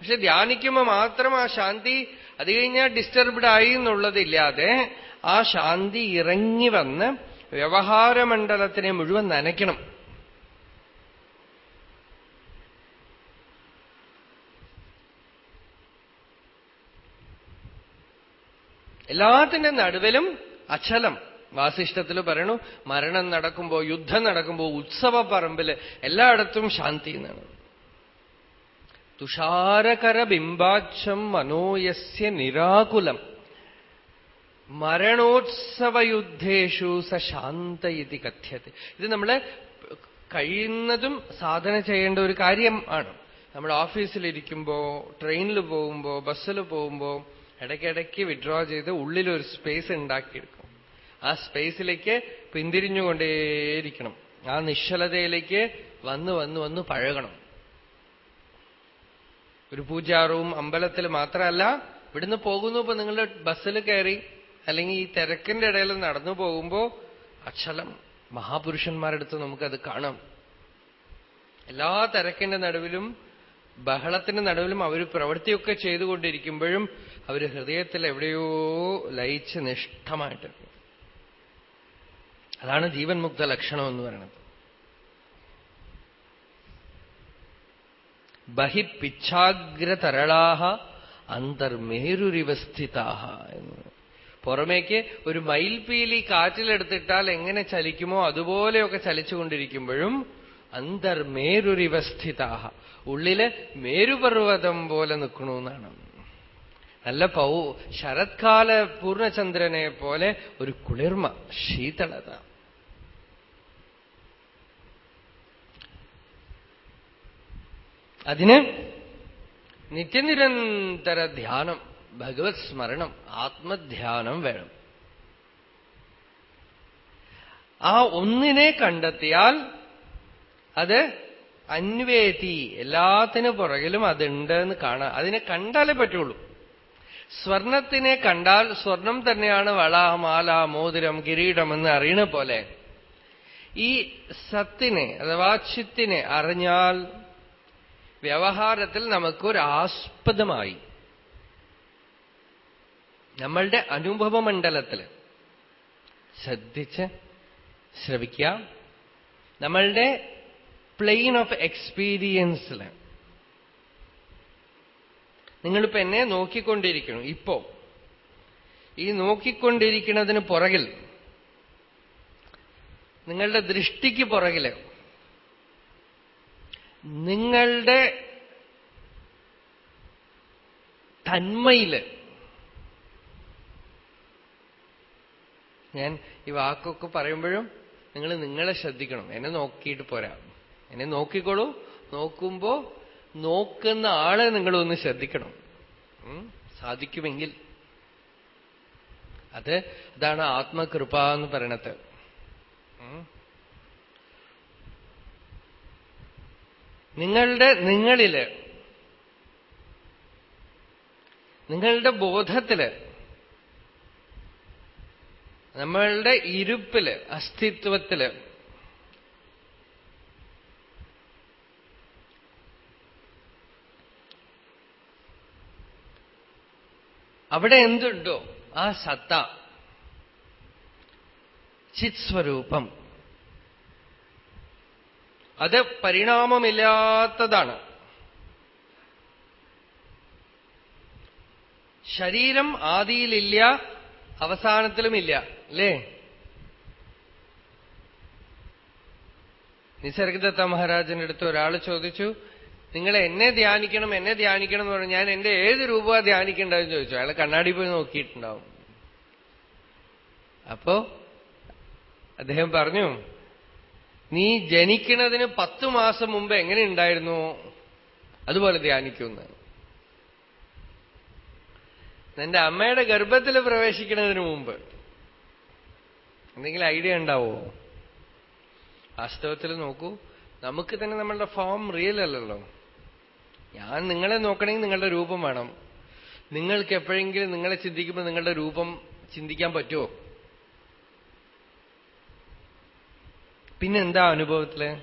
പക്ഷെ ധ്യാനിക്കുമ്പോൾ മാത്രം ആ ശാന്തി അത് കഴിഞ്ഞാൽ ഡിസ്റ്റർബ്ഡ് ആയി എന്നുള്ളതില്ലാതെ ആ ശാന്തി ഇറങ്ങി വന്ന് വ്യവഹാരമണ്ഡലത്തിനെ മുഴുവൻ നനയ്ക്കണം. എല്ലാത്തിന്റെ നടുവിലും അച്ചലം. വാസിഷ്ടത്തിൽ പറയണു മരണം നടക്കുമ്പോ യുദ്ധം നടക്കുമ്പോ ഉത്സവ പറമ്പിൽ എല്ലായിടത്തും ശാന്തി എന്നാണ്. തുഷാരകര ബിംബാക്ഷം മനോയസ്യ നിരാകുലം. മരണോത്സവയുദ്ധേഷു സ ശാന്ത ഇതി കഥ്യത്തെ. ഇത് നമ്മളെ കഴിയുന്നതും സാധന ചെയ്യേണ്ട ഒരു കാര്യം ആണ്. നമ്മൾ ഓഫീസിലിരിക്കുമ്പോ ട്രെയിനിൽ പോകുമ്പോ ബസ്സിൽ പോകുമ്പോ ഇടയ്ക്കിടയ്ക്ക് വിഡ്രോ ചെയ്ത് ഉള്ളിലൊരു സ്പേസ് ഉണ്ടാക്കിയെടുക്കും. ആ സ്പേസിലേക്ക് പിന്തിരിഞ്ഞുകൊണ്ടേയിരിക്കണം. ആ നിശ്ചലതയിലേക്ക് വന്ന് വന്ന് വന്ന് പഴകണം. ഒരു പൂജാറൂം അമ്പലത്തിൽ മാത്രമല്ല ഇവിടുന്ന് പോകുന്നു ഇപ്പൊ നിങ്ങൾ ബസ്സിൽ കയറി അല്ലെങ്കിൽ ഈ തിരക്കിന്റെ ഇടയിൽ നടന്നു പോകുമ്പോ അക്ഷലം മഹാപുരുഷന്മാരെടുത്ത് നമുക്കത് കാണാം. എല്ലാ തിരക്കിന്റെ നടുവിലും ബഹളത്തിന്റെ നടുവിലും അവർ പ്രവൃത്തിയൊക്കെ ചെയ്തുകൊണ്ടിരിക്കുമ്പോഴും അവർ ഹൃദയത്തിൽ എവിടെയോ ലയിച്ച് നിഷ്ഠമായിട്ട് അതാണ് ജീവൻ മുക്ത ലക്ഷണം എന്ന് പറയുന്നത്. ബഹിപ്പിച്ഛാഗ്രതരളാഹ അന്തർമേരുരിവസ്ഥിതാഹ എന്ന്. പുറമേക്ക് ഒരു മയിൽപീലി കാറ്റിലെടുത്തിട്ടാൽ എങ്ങനെ ചലിക്കുമോ അതുപോലെയൊക്കെ ചലിച്ചുകൊണ്ടിരിക്കുമ്പോഴും അന്തർമേരുരിവസ്ഥിതാഹ ഉള്ളിൽ മേരുപർവതം പോലെ നിൽക്കണമെന്നാണ് നല്ല പൗ ശരത്കാല പൂർണചന്ദ്രനെ പോലെ ഒരു കുളിർമ ശീതളത. അതിന് നിത്യനിരന്തര ധ്യാനം. ഭഗവത് സ്മരണം ആത്മധ്യാനം വേണം. ആ ഒന്നിനെ കണ്ടെത്തിയാൽ അത് അന്വേതി എല്ലാത്തിനു പുറകിലും അതുണ്ട് എന്ന് കാണാം. അതിനെ കണ്ടാലേ പറ്റുള്ളൂ. സ്വർണത്തിനെ കണ്ടാൽ സ്വർണം തന്നെയാണ് വള മാല മോതിരം കിരീടം എന്ന് അറിയണ പോലെ ഈ സത്തിനെ അഥവാ ചിത്തിനെ അറിഞ്ഞാൽ വ്യവഹാരത്തിൽ നമുക്കൊരാസ്പദമായി നമ്മളുടെ അനുഭവമണ്ഡലത്തിൽ ശ്രദ്ധിച്ച് ശ്രവിക്കാം നമ്മളുടെ പ്ലെയിൻ ഓഫ് എക്സ്പീരിയൻസിൽ നിങ്ങളിപ്പോ എന്നെ നോക്കിക്കൊണ്ടിരിക്കണം ഇപ്പോ ഈ നോക്കിക്കൊണ്ടിരിക്കുന്നതിന് പുറകിൽ നിങ്ങളുടെ ദൃഷ്ടിക്ക് പുറകിൽ നിങ്ങളുടെ തന്മയിൽ ഞാൻ ഈ വാക്കൊക്കെ പറയുമ്പോഴും നിങ്ങൾ നിങ്ങളെ ശ്രദ്ധിക്കണം. എന്നെ നോക്കിയിട്ട് പോരാ. എന്നെ നോക്കിക്കോളൂ. നോക്കുമ്പോ നോക്കുന്ന ആളെ നിങ്ങളൊന്ന് ശ്രദ്ധിക്കണം. സാധിക്കുമെങ്കിൽ. അത് അതാണ് ആത്മകൃപ എന്ന് പറയണത്. നിങ്ങളുടെ നിങ്ങളിൽ നിങ്ങളുടെ ബോധത്തിൽ നമ്മളുടെ ഇരുപ്പിൽ അസ്തിത്വത്തിൽ. അവിടെ എന്തുണ്ടോ? ആ സത്ത. ചിത് സ്വരൂപം അത് പരിണാമമില്ലാത്തതാണ്. ശരീരം ആദിയിലില്ല അവസാനത്തിലുമില്ല. അല്ലേ? നിസർഗദത്ത മഹാരാജന്റെ അടുത്ത് ഒരാൾ ചോദിച്ചു നിങ്ങൾ എന്നെ ധ്യാനിക്കണം എന്നെ ധ്യാനിക്കണം എന്ന് പറഞ്ഞു ഞാൻ എന്റെ ഏത് രൂപ ധ്യാനിക്കേണ്ടതെന്ന് ചോദിച്ചു. അയാൾ കണ്ണാടി പോയി നോക്കിയിട്ടുണ്ടാവും. അപ്പോ അദ്ദേഹം പറഞ്ഞു നീ ജനിക്കുന്നതിന് പത്തു മാസം മുമ്പ് എങ്ങനെ ഉണ്ടായിരുന്നു? അതുപോലെ ധ്യാനിക്കുമെന്ന് നിന്റെ അമ്മയുടെ ഗർഭത്തിൽ പ്രവേശിക്കുന്നതിന് മുമ്പ് എന്തെങ്കിലും ഐഡിയ ഉണ്ടാവോ? വാസ്തവത്തിൽ നോക്കൂ നമുക്ക് തന്നെ നമ്മളുടെ ഫോം റിയൽ അല്ലല്ലോ. ഞാൻ നിങ്ങളെ നോക്കണമെങ്കിൽ നിങ്ങളുടെ രൂപം വേണം. നിങ്ങൾക്ക് എപ്പോഴെങ്കിലും നിങ്ങളെ ചിന്തിക്കുമ്പോൾ നിങ്ങളുടെ രൂപം ചിന്തിക്കാൻ പറ്റുമോ പിന്നെന്താ അനുഭവത്തിൽ?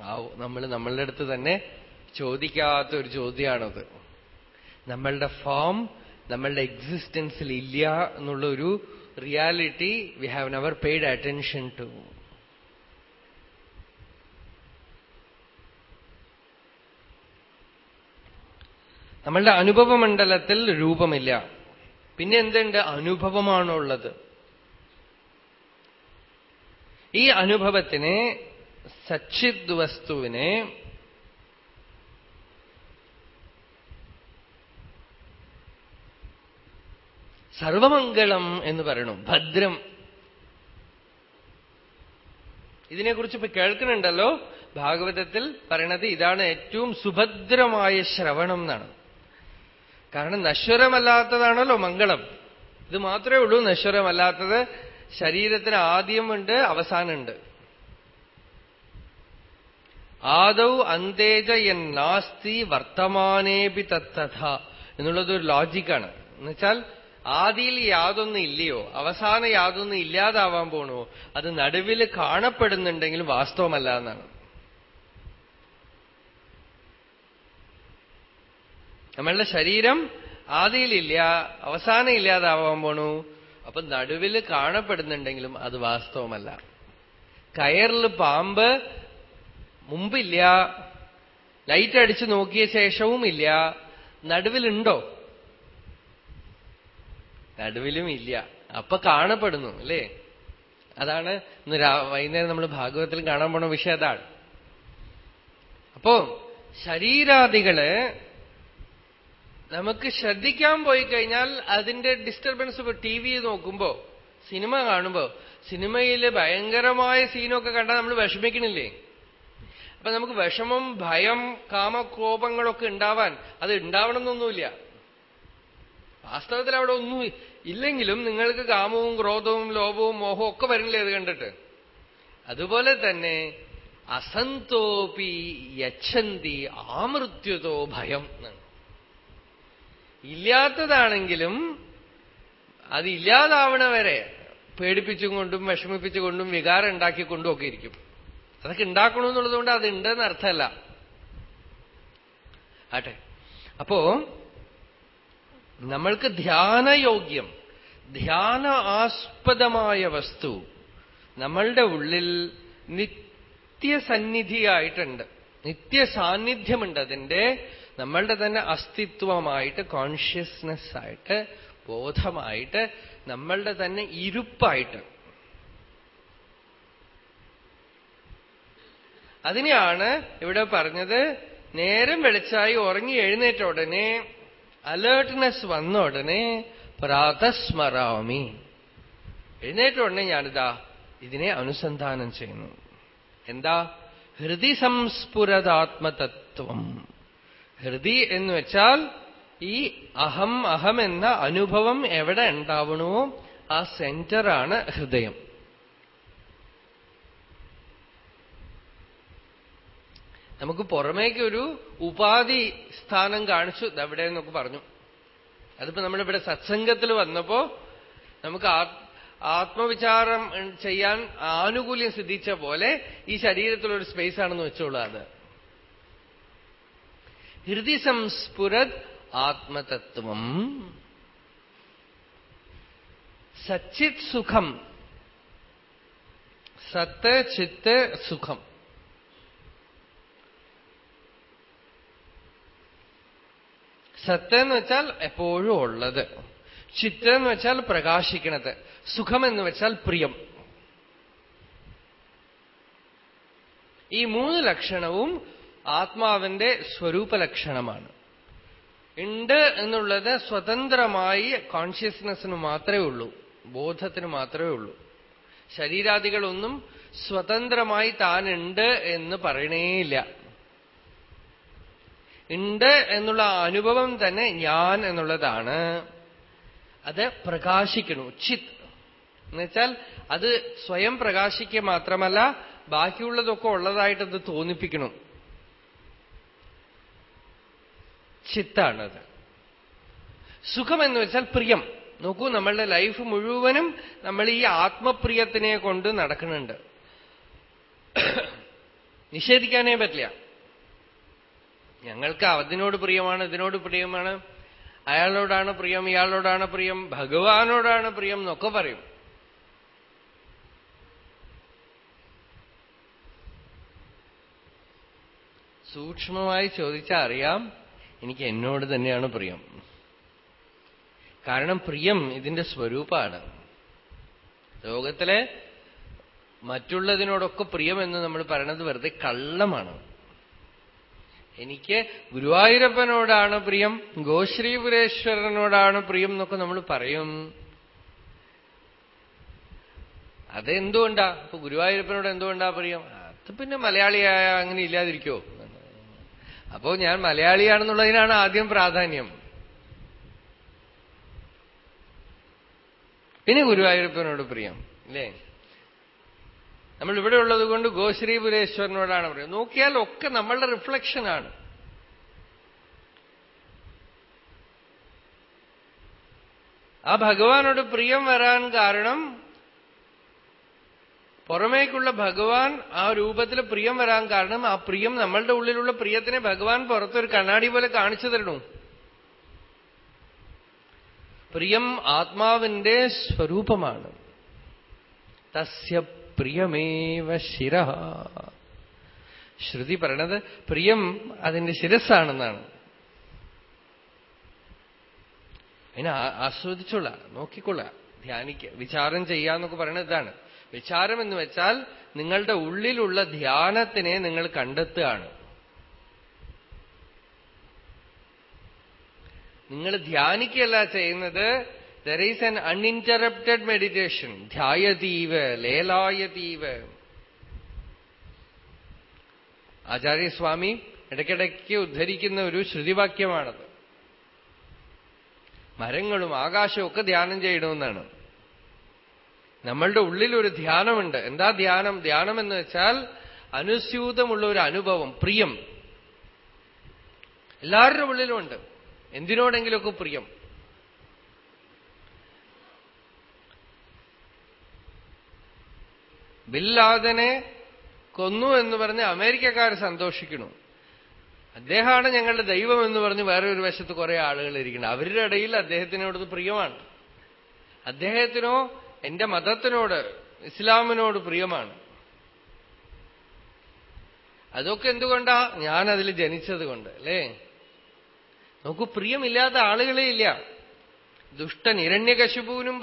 ആ നമ്മൾ നമ്മളുടെ അടുത്ത് തന്നെ ചോദിക്കാത്ത ഒരു ചോദ്യമാണത്. നമ്മളുടെ ഫോം നമ്മളുടെ എക്സിസ്റ്റൻസിൽ ഇല്ല എന്നുള്ള ഒരു reality we have never paid attention to നമ്മളുടെ അനുഭവമണ്ഡലത്തിൽ രൂപമില്ല. പിന്നെ എന്തുണ്ട്? അനുഭവമാണുള്ളത്. ഈ അനുഭവത്തിനെ സച്ചിദ് വസ്തുവിനെ സർവമംഗളം എന്ന് പറയണു. ഭദ്രം. ഇതിനെക്കുറിച്ച് ഇപ്പൊ കേൾക്കുന്നുണ്ടല്ലോ. ഭാഗവതത്തിൽ പറയണത് ഇതാണ് ഏറ്റവും സുഭദ്രമായ ശ്രവണം എന്നാണ്. കാരണം നശ്വരമല്ലാത്തതാണല്ലോ മംഗളം. ഇത് മാത്രമേ ഉള്ളൂ നശ്വരമല്ലാത്തത്. ശരീരത്തിന് ആദ്യമുണ്ട് അവസാനമുണ്ട്. ആദൗ അന്തേജ എൻ നാസ്തി വർത്തമാനേപി തത്തഥ എന്നുള്ളത് ഒരു ലോജിക്കാണ് എന്നുവെച്ചാൽ ആദിയിൽ യാതൊന്നും ഇല്ലയോ? അവസാനം യാതൊന്നും ഇല്ലാതാവാൻ പോണോ? അത് നടുവിൽ കാണപ്പെടുന്നുണ്ടെങ്കിലും വാസ്തവമല്ല എന്നാണ്. നമ്മളുടെ ശരീരം ആദിയിലില്ല അവസാനം ഇല്ലാതാവാൻ പോണു. അപ്പൊ നടുവിൽ കാണപ്പെടുന്നുണ്ടെങ്കിലും അത് വാസ്തവമല്ല. കയറിൽ പാമ്പ് മുമ്പില്ല. ലൈറ്റ് അടിച്ചു നോക്കിയ ശേഷവും ഇല്ല നടുവിലുണ്ടോ? നടുവിലും ഇല്ല. അപ്പൊ കാണപ്പെടുന്നു അല്ലേ? അതാണ് ഇന്ന് വൈകുന്നേരം നമ്മൾ ഭാഗവത്തിൽ കാണാൻ പോണ വിഷയം അതാണ്. അപ്പോ ശരീരാദികൾ നമുക്ക് ശ്രദ്ധിക്കാൻ പോയി കഴിഞ്ഞാൽ അതിന്റെ ഡിസ്റ്റർബൻസ് ഇപ്പൊ ടി വി നോക്കുമ്പോ സിനിമ കാണുമ്പോ സിനിമയിൽ ഭയങ്കരമായ സീനൊക്കെ കണ്ടാൽ നമ്മൾ വിഷമിക്കണില്ലേ? അപ്പൊ നമുക്ക് വിഷമം ഭയം കാമക്രോപങ്ങളൊക്കെ ഉണ്ടാവാൻ അത് ഉണ്ടാവണമെന്നൊന്നുമില്ല. വാസ്തവത്തിൽ അവിടെ ഒന്നും ഇല്ലെങ്കിലും നിങ്ങൾക്ക് കാമവും ക്രോധവും ലോഭവും മോഹവും ഒക്കെ വരില്ലേ അത് കണ്ടിട്ട്? അതുപോലെ തന്നെ അസന്തോപി യച്ഛന്തി ആമൃത്യുതോ ഭയം ഇല്ലാത്തതാണെങ്കിലും അത് ഇല്ലാതാവണ വരെ പേടിപ്പിച്ചും കൊണ്ടും വിഷമിപ്പിച്ചുകൊണ്ടും വികാരം ഉണ്ടാക്കിക്കൊണ്ടും ഒക്കെ ഇരിക്കും. അതൊക്കെ ഉണ്ടാക്കണമെന്നുള്ളതുകൊണ്ട് അത് ഉണ്ടെന്ന് അർത്ഥമല്ല ആട്ടെ. അപ്പോ നമ്മൾക്ക് ധ്യാനയോഗ്യം ധ്യാന ആസ്പദമായ വസ്തു നമ്മളുടെ ഉള്ളിൽ നിത്യസന്നിധിയായിട്ടുണ്ട്. നിത്യസാന്നിധ്യമുണ്ട്. അതിന്റെ നമ്മളുടെ തന്നെ അസ്തിത്വമായിട്ട് കോൺഷ്യസ്നെസ് ആയിട്ട് ബോധമായിട്ട് നമ്മളുടെ തന്നെ ഇരുപ്പായിട്ട്. അതിനെയാണ് ഇവിടെ പറഞ്ഞത് നേരം വെളിച്ചായി ഉറങ്ങി എഴുന്നേറ്റ ഉടനെ അലേർട്ട്നെസ് വന്ന ഉടനെ പ്രാതസ്മരാമി. എഴുന്നേറ്റ ഉടനെ ഞാനിതാ ഇതിനെ അനുസന്ധാനം ചെയ്യുന്നു. എന്താ? ഹൃദി സംസ്ഫുരതാത്മതത്വം. ഹൃദി എന്ന് വെച്ചാൽ ഈ അഹം അഹം എന്ന അനുഭവം എവിടെ ഉണ്ടാവണോ ആ സെന്ററാണ് ഹൃദയം. നമുക്ക് പുറമേക്ക് ഒരു ഉപാധി സ്ഥാനം കാണിച്ചു ഇതെവിടെ എന്നൊക്കെ പറഞ്ഞു. അതിപ്പോ നമ്മളിവിടെ സത്സംഗത്തിൽ വന്നപ്പോ നമുക്ക് ആത്മവിചാരം ചെയ്യാൻ ആനുകൂല്യം സിദ്ധിച്ച പോലെ ഈ ശരീരത്തിലൊരു സ്പേസ് ആണെന്ന് വെച്ചോളൂ അത്. ഹൃദി സംസ്ഫുരത് ആത്മതത്വം. സച്ചിത് സുഖം. സത്ത് ചിത്ത് സുഖം. സത്ത് എന്ന് വെച്ചാൽ എപ്പോഴും ഉള്ളത്. ചിത്ത് എന്ന് വെച്ചാൽ പ്രകാശിക്കണത്. സുഖം എന്ന് വെച്ചാൽ പ്രിയം. ഈ മൂന്ന് ലക്ഷണവും ആത്മാവിന്റെ സ്വരൂപ ലക്ഷണമാണ്. ഉണ്ട് എന്നുള്ളത് സ്വതന്ത്രമായി കോൺഷ്യസ്നെസ്സിന് മാത്രമേ ഉള്ളൂ. ബോധത്തിന് മാത്രമേ ഉള്ളൂ. ശരീരാദികളൊന്നും സ്വതന്ത്രമായി താനുണ്ട് എന്ന് പറയണേയില്ല. ഉണ്ട് എന്നുള്ള അനുഭവം തന്നെ ഞാൻ എന്നുള്ളതാണ്. അത് പ്രകാശിക്കണു ചിത്. എന്നുവെച്ചാൽ അത് സ്വയം പ്രകാശിക്കുക മാത്രമല്ല ബാക്കിയുള്ളതൊക്കെ ഉള്ളതായിട്ട് ഉള്ളതായിട്ടത് തോന്നിപ്പിക്കണം ചിത്താണത്. സുഖം എന്ന് വെച്ചാൽ പ്രിയം. നോക്കൂ നമ്മളുടെ ലൈഫ് മുഴുവനും നമ്മൾ ഈ ആത്മപ്രിയത്തിനെ കൊണ്ട് നടക്കുന്നുണ്ട്. നിഷേധിക്കാനേ പറ്റില്ല. ഞങ്ങൾക്ക് അതിനോട് പ്രിയമാണ് ഇതിനോട് പ്രിയമാണ്. അയാളോടാണ് പ്രിയം ഇയാളോടാണ് പ്രിയം ഭഗവാനോടാണ് പ്രിയം എന്നൊക്കെ പറയും. സൂക്ഷ്മമായി ചോദിച്ചാൽ അറിയാം എനിക്ക് എന്നോട് തന്നെയാണ് പ്രിയം. കാരണം പ്രിയം ഇതിന്റെ സ്വരൂപമാണ്. ലോകത്തിലെ മറ്റുള്ളതിനോടൊക്കെ പ്രിയമെന്ന് നമ്മൾ പറയണത് വെറുതെ കള്ളമാണ്. എനിക്ക് ഗുരുവായൂരപ്പനോടാണ് പ്രിയം ഗോശ്രീപുരേശ്വരനോടാണ് പ്രിയം എന്നൊക്കെ നമ്മൾ പറയും. അതെന്തുകൊണ്ടാ? ഇപ്പൊ ഗുരുവായൂരപ്പനോട് എന്തുകൊണ്ടാ പ്രിയം? അത് പിന്നെ മലയാളിയായ അങ്ങനെ ഇല്ലാതിരിക്കോ. അപ്പോ ഞാൻ മലയാളിയാണെന്നുള്ളതിനാണ് ആദ്യം പ്രാധാന്യം. പിന്നെ ഗുരുവായൂരപ്പനോട് പ്രിയം അല്ലേ? നമ്മൾ ഇവിടെ ഉള്ളത് കൊണ്ട് ഗോശ്രീപുരേശ്വരനോടാണ് പറയുന്നത്. നോക്കിയാൽ ഒക്കെ നമ്മളുടെ റിഫ്ലക്ഷനാണ് ആ ഭഗവാനോട് പ്രിയം വരാൻ കാരണം പുറമേക്കുള്ള ഭഗവാൻ ആ രൂപത്തിൽ പ്രിയം വരാൻ കാരണം ആ പ്രിയം നമ്മളുടെ ഉള്ളിലുള്ള പ്രിയത്തിനെ ഭഗവാൻ പുറത്തൊരു കണ്ണാടി പോലെ കാണിച്ചു തരണു. പ്രിയം ആത്മാവിന്റെ സ്വരൂപമാണ്. തസ്യ പ്രിയമേവ ശിര. ശ്രുതി പറയണത് പ്രിയം അതിന്റെ ശിരസ്സാണെന്നാണ്. അതിനെ ആസ്വദിച്ചോളാം നോക്കിക്കൊള്ള ധ്യാനിക്കുക വിചാരം ചെയ്യാന്നൊക്കെ പറയുന്നത് ഇതാണ്. വിചാരം എന്ന് വെച്ചാൽ നിങ്ങളുടെ ഉള്ളിലുള്ള ധ്യാനത്തിനെ നിങ്ങൾ കണ്ടെത്തുകയാണ്. നിങ്ങൾ ധ്യാനിക്കുകയല്ല ചെയ്യുന്നത് there is an uninterrupted meditation ധ്യായതീവ് ലേലായതീവ്. ആചാര്യസ്വാമി ഇടയ്ക്കിടയ്ക്ക് ഉദ്ധരിക്കുന്ന ഒരു ശ്രുതിവാക്യമാണത്. മരങ്ങളും ആകാശവും ഒക്കെ ധ്യാനം ചെയ്യണമെന്നാണ്. നമ്മളുടെ ഉള്ളിൽ ഒരു ധ്യാനമുണ്ട്. എന്താ ധ്യാനം? ധ്യാനം എന്ന് വെച്ചാൽ അനുസ്യൂതമുള്ള ഒരു അനുഭവം പ്രിയം. എല്ലാവരുടെ ഉള്ളിലുമുണ്ട് എന്തിനോടെങ്കിലുമൊക്കെ പ്രിയം. ബില്ലാദനെ കൊന്നു എന്ന് പറഞ്ഞ് അമേരിക്കക്കാർ സന്തോഷിക്കണു അദ്ദേഹമാണ് ഞങ്ങളുടെ ദൈവം എന്ന് പറഞ്ഞ് വേറെ ഒരു വശത്ത് കുറെ ആളുകൾ ഇരിക്കണം അവരുടെ ഇടയിൽ അദ്ദേഹത്തിനോട് പ്രിയമാണ്. അദ്ദേഹത്തിനോ എന്റെ മതത്തിനോട് ഇസ്ലാമിനോട് പ്രിയമാണ്. അതൊക്കെ എന്തുകൊണ്ടാ? ഞാൻ അതിൽ ജനിച്ചത് കൊണ്ട് അല്ലേ? നോക്കൂ പ്രിയമില്ലാത്ത ആളുകളേ ഇല്ല. ദുഷ്ടൻ ഇരണ്യകശുപുവിനും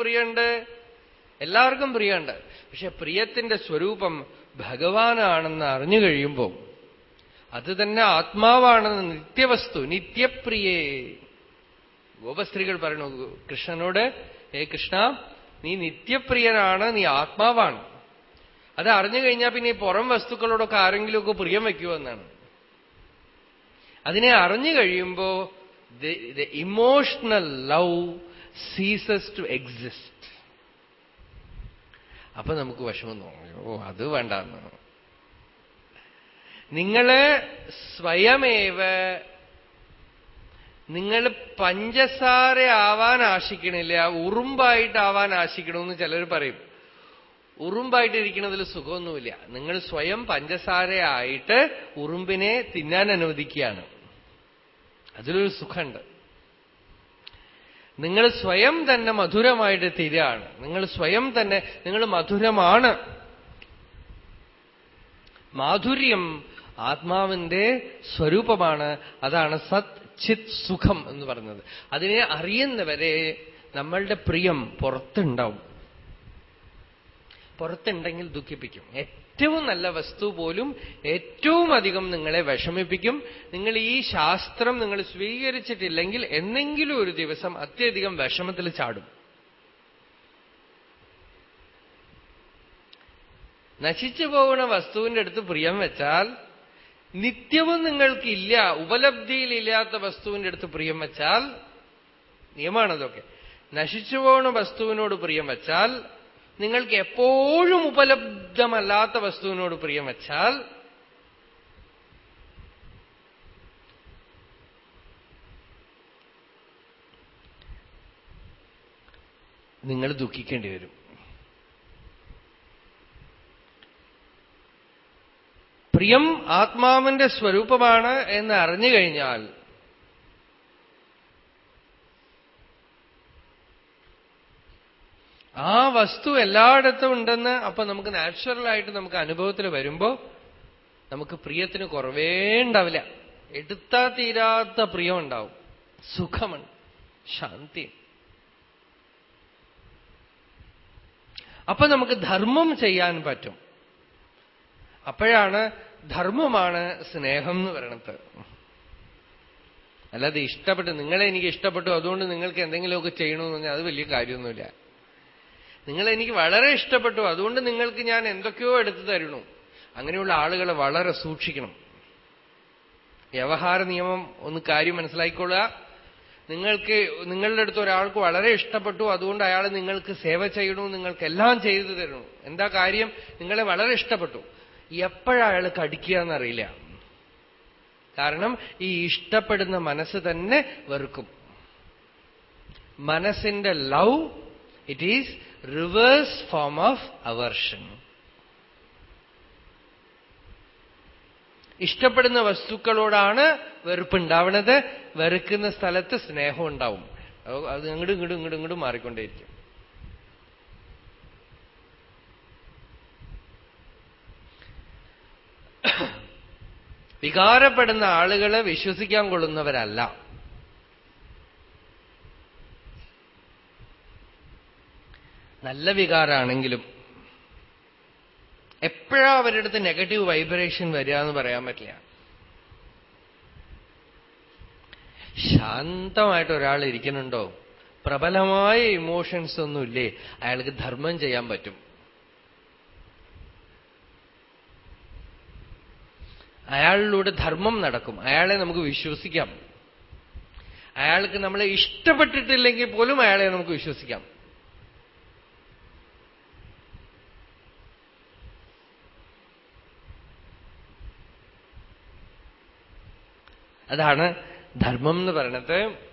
എല്ലാവർക്കും പ്രിയമുണ്ട്. പക്ഷെ പ്രിയത്തിന്റെ സ്വരൂപം ഭഗവാനാണെന്ന് അറിഞ്ഞു കഴിയുമ്പോൾ അത് തന്നെ ആത്മാവാണെന്ന് നിത്യവസ്തു നിത്യപ്രിയേ. ഗോപസ്ത്രീകൾ പറയണു കൃഷ്ണനോട് ഏ കൃഷ്ണ നീ നിത്യപ്രിയനാണ് നീ ആത്മാവാണ്. അത് അറിഞ്ഞു കഴിഞ്ഞാൽ പിന്നെ ഈ പുറം വസ്തുക്കളോടൊക്കെ ആരെങ്കിലുമൊക്കെ പ്രിയം വയ്ക്കുമോ എന്നാണ്. അതിനെ അറിഞ്ഞു കഴിയുമ്പോ the emotional love ceases to exist അപ്പൊ നമുക്ക് വിഷമം തോന്നും ഓ അത് വേണ്ടെന്ന്. നിങ്ങൾ സ്വയമേവ നിങ്ങൾ പഞ്ചസാര ആവാൻ ആശിക്കണില്ല ഉറുമ്പായിട്ടാവാൻ ആശിക്കണമെന്ന് ചിലർ പറയും. ഉറുമ്പായിട്ടിരിക്കുന്നതിൽ സുഖമൊന്നുമില്ല. നിങ്ങൾ സ്വയം പഞ്ചസാരയായിട്ട് ഉറുമ്പിനെ തിന്നാൻ അനുവദിക്കുകയാണ്. അതിലൊരു സുഖമുണ്ട്. നിങ്ങൾ സ്വയം തന്നെ മധുരമായിട്ട് തീരാണ് നിങ്ങൾ സ്വയം തന്നെ നിങ്ങൾ മധുരമാണ്. മാധുര്യം ആത്മാവിന്റെ സ്വരൂപമാണ്. അതാണ് സത് ചിത് സുഖം എന്ന് പറയുന്നത്. അതിനെ അറിയുന്നവരെ നമ്മളുടെ പ്രിയം പുറത്തുണ്ടാവും. പുറത്തുണ്ടെങ്കിൽ ദുഃഖിപ്പിക്കും. ഏറ്റവും നല്ല വസ്തു പോലും ഏറ്റവും അധികം നിങ്ങളെ വിഷമിപ്പിക്കും. നിങ്ങൾ ഈ ശാസ്ത്രം നിങ്ങൾ സ്വീകരിച്ചിട്ടില്ലെങ്കിൽ എന്നെങ്കിലും ഒരു ദിവസം അത്യധികം വിഷമത്തിൽ ചാടും. നശിച്ചു പോകുന്ന വസ്തുവിന്റെ അടുത്ത് പ്രിയം വെച്ചാൽ നിത്യവും നിങ്ങൾക്കില്ല ഉപലബ്ധിയിലില്ലാത്ത വസ്തുവിന്റെ അടുത്ത് പ്രിയം വെച്ചാൽ നിയമാണതൊക്കെ. നശിച്ചു പോകുന്ന വസ്തുവിനോട് പ്രിയം വെച്ചാൽ നിങ്ങൾക്ക് എപ്പോഴും ഉപലബ്ധമല്ലാത്ത വസ്തുവിനോട് പ്രിയം വെച്ചാൽ നിങ്ങൾ ദുഃഖിക്കേണ്ടി വരും. പ്രിയം ആത്മാവിന്റെ സ്വരൂപമാണ് എന്ന് അറിഞ്ഞു കഴിഞ്ഞാൽ ആ വസ്തു എല്ലായിടത്തും ഉണ്ടെന്ന് അപ്പൊ നമുക്ക് നാച്ചുറലായിട്ട് നമുക്ക് അനുഭവത്തിൽ വരുമ്പോ നമുക്ക് പ്രിയത്തിന് കുറവേ ഉണ്ടാവില്ല. എടുത്താ തീരാത്ത പ്രിയം ഉണ്ടാവും. സുഖമുണ്ട് ശാന്തി. അപ്പൊ നമുക്ക് ധർമ്മം ചെയ്യാൻ പറ്റും. അപ്പോഴാണ് ധർമ്മമാണ് സ്നേഹം എന്ന് പറയണത്. അല്ലാതെ ഇഷ്ടപ്പെട്ട് നിങ്ങളെ എനിക്ക് ഇഷ്ടപ്പെട്ടു അതുകൊണ്ട് നിങ്ങൾക്ക് എന്തെങ്കിലുമൊക്കെ ചെയ്യണമെന്ന് പറഞ്ഞാൽ അത് വലിയ കാര്യമൊന്നുമില്ല. നിങ്ങൾ എനിക്ക് വളരെ ഇഷ്ടപ്പെട്ടു. അതുകൊണ്ട് നിങ്ങൾക്ക് ഞാൻ എന്തൊക്കെയോ എടുത്തു തരണു അങ്ങനെയുള്ള ആളുകളെ വളരെ സൂക്ഷിക്കണം. വ്യവഹാര നിയമം ഒന്ന് കാര്യം മനസ്സിലാക്കിക്കൊള്ളുക നിങ്ങൾക്ക് നിങ്ങളുടെ അടുത്ത് ഒരാൾക്ക് വളരെ ഇഷ്ടപ്പെട്ടു. അതുകൊണ്ട് അയാൾ നിങ്ങൾക്ക് സേവ ചെയ്യണു നിങ്ങൾക്ക് എല്ലാം ചെയ്തു തരണു എന്താ കാര്യം? നിങ്ങളെ വളരെ ഇഷ്ടപ്പെട്ടു. എപ്പോഴയാൾ കടിക്കുക എന്നറിയില്ല കാരണം ഈ ഇഷ്ടപ്പെടുന്ന മനസ്സ് തന്നെ വെറുക്കും. മനസ്സിന്റെ love it is reverse form of aversion ഇഷ്ടപ്പെടുന്ന വസ്തുക്കളോടാണ് വെറുപ്പുണ്ടാവണത്. വെറുക്കുന്ന സ്ഥലത്ത് സ്നേഹം ഉണ്ടാവും. അത് ഇങ്ങോട്ടും ഇങ്ങോട്ടും ഇങ്ങോട്ടും ഇങ്ങോട്ടും മാറിക്കൊണ്ടേയിരിക്കും. വികാരപ്പെടുന്ന ആളുകളെ വിശ്വസിക്കാൻ കൊള്ളുന്നവരല്ല. നല്ല വികാരമാണെങ്കിലും എപ്പോഴാ അവരുടെ അടുത്ത് നെഗറ്റീവ് വൈബ്രേഷൻ വരിക എന്ന് പറയാൻ പറ്റില്ല. ശാന്തമായിട്ട് ഒരാൾ ഇരിക്കുന്നുണ്ടോ? പ്രബലമായ ഇമോഷൻസ് ഒന്നുമില്ലേ അയാൾക്ക് ധർമ്മം ചെയ്യാൻ പറ്റും. അയാളിലൂടെ ധർമ്മം നടക്കും. അയാളെ നമുക്ക് വിശ്വസിക്കാം. അയാൾക്ക് നമ്മളെ ഇഷ്ടപ്പെട്ടിട്ടില്ലെങ്കിൽ പോലും അയാളെ നമുക്ക് വിശ്വസിക്കാം. അതാണ് ധർമ്മം എന്ന് പറയണത്.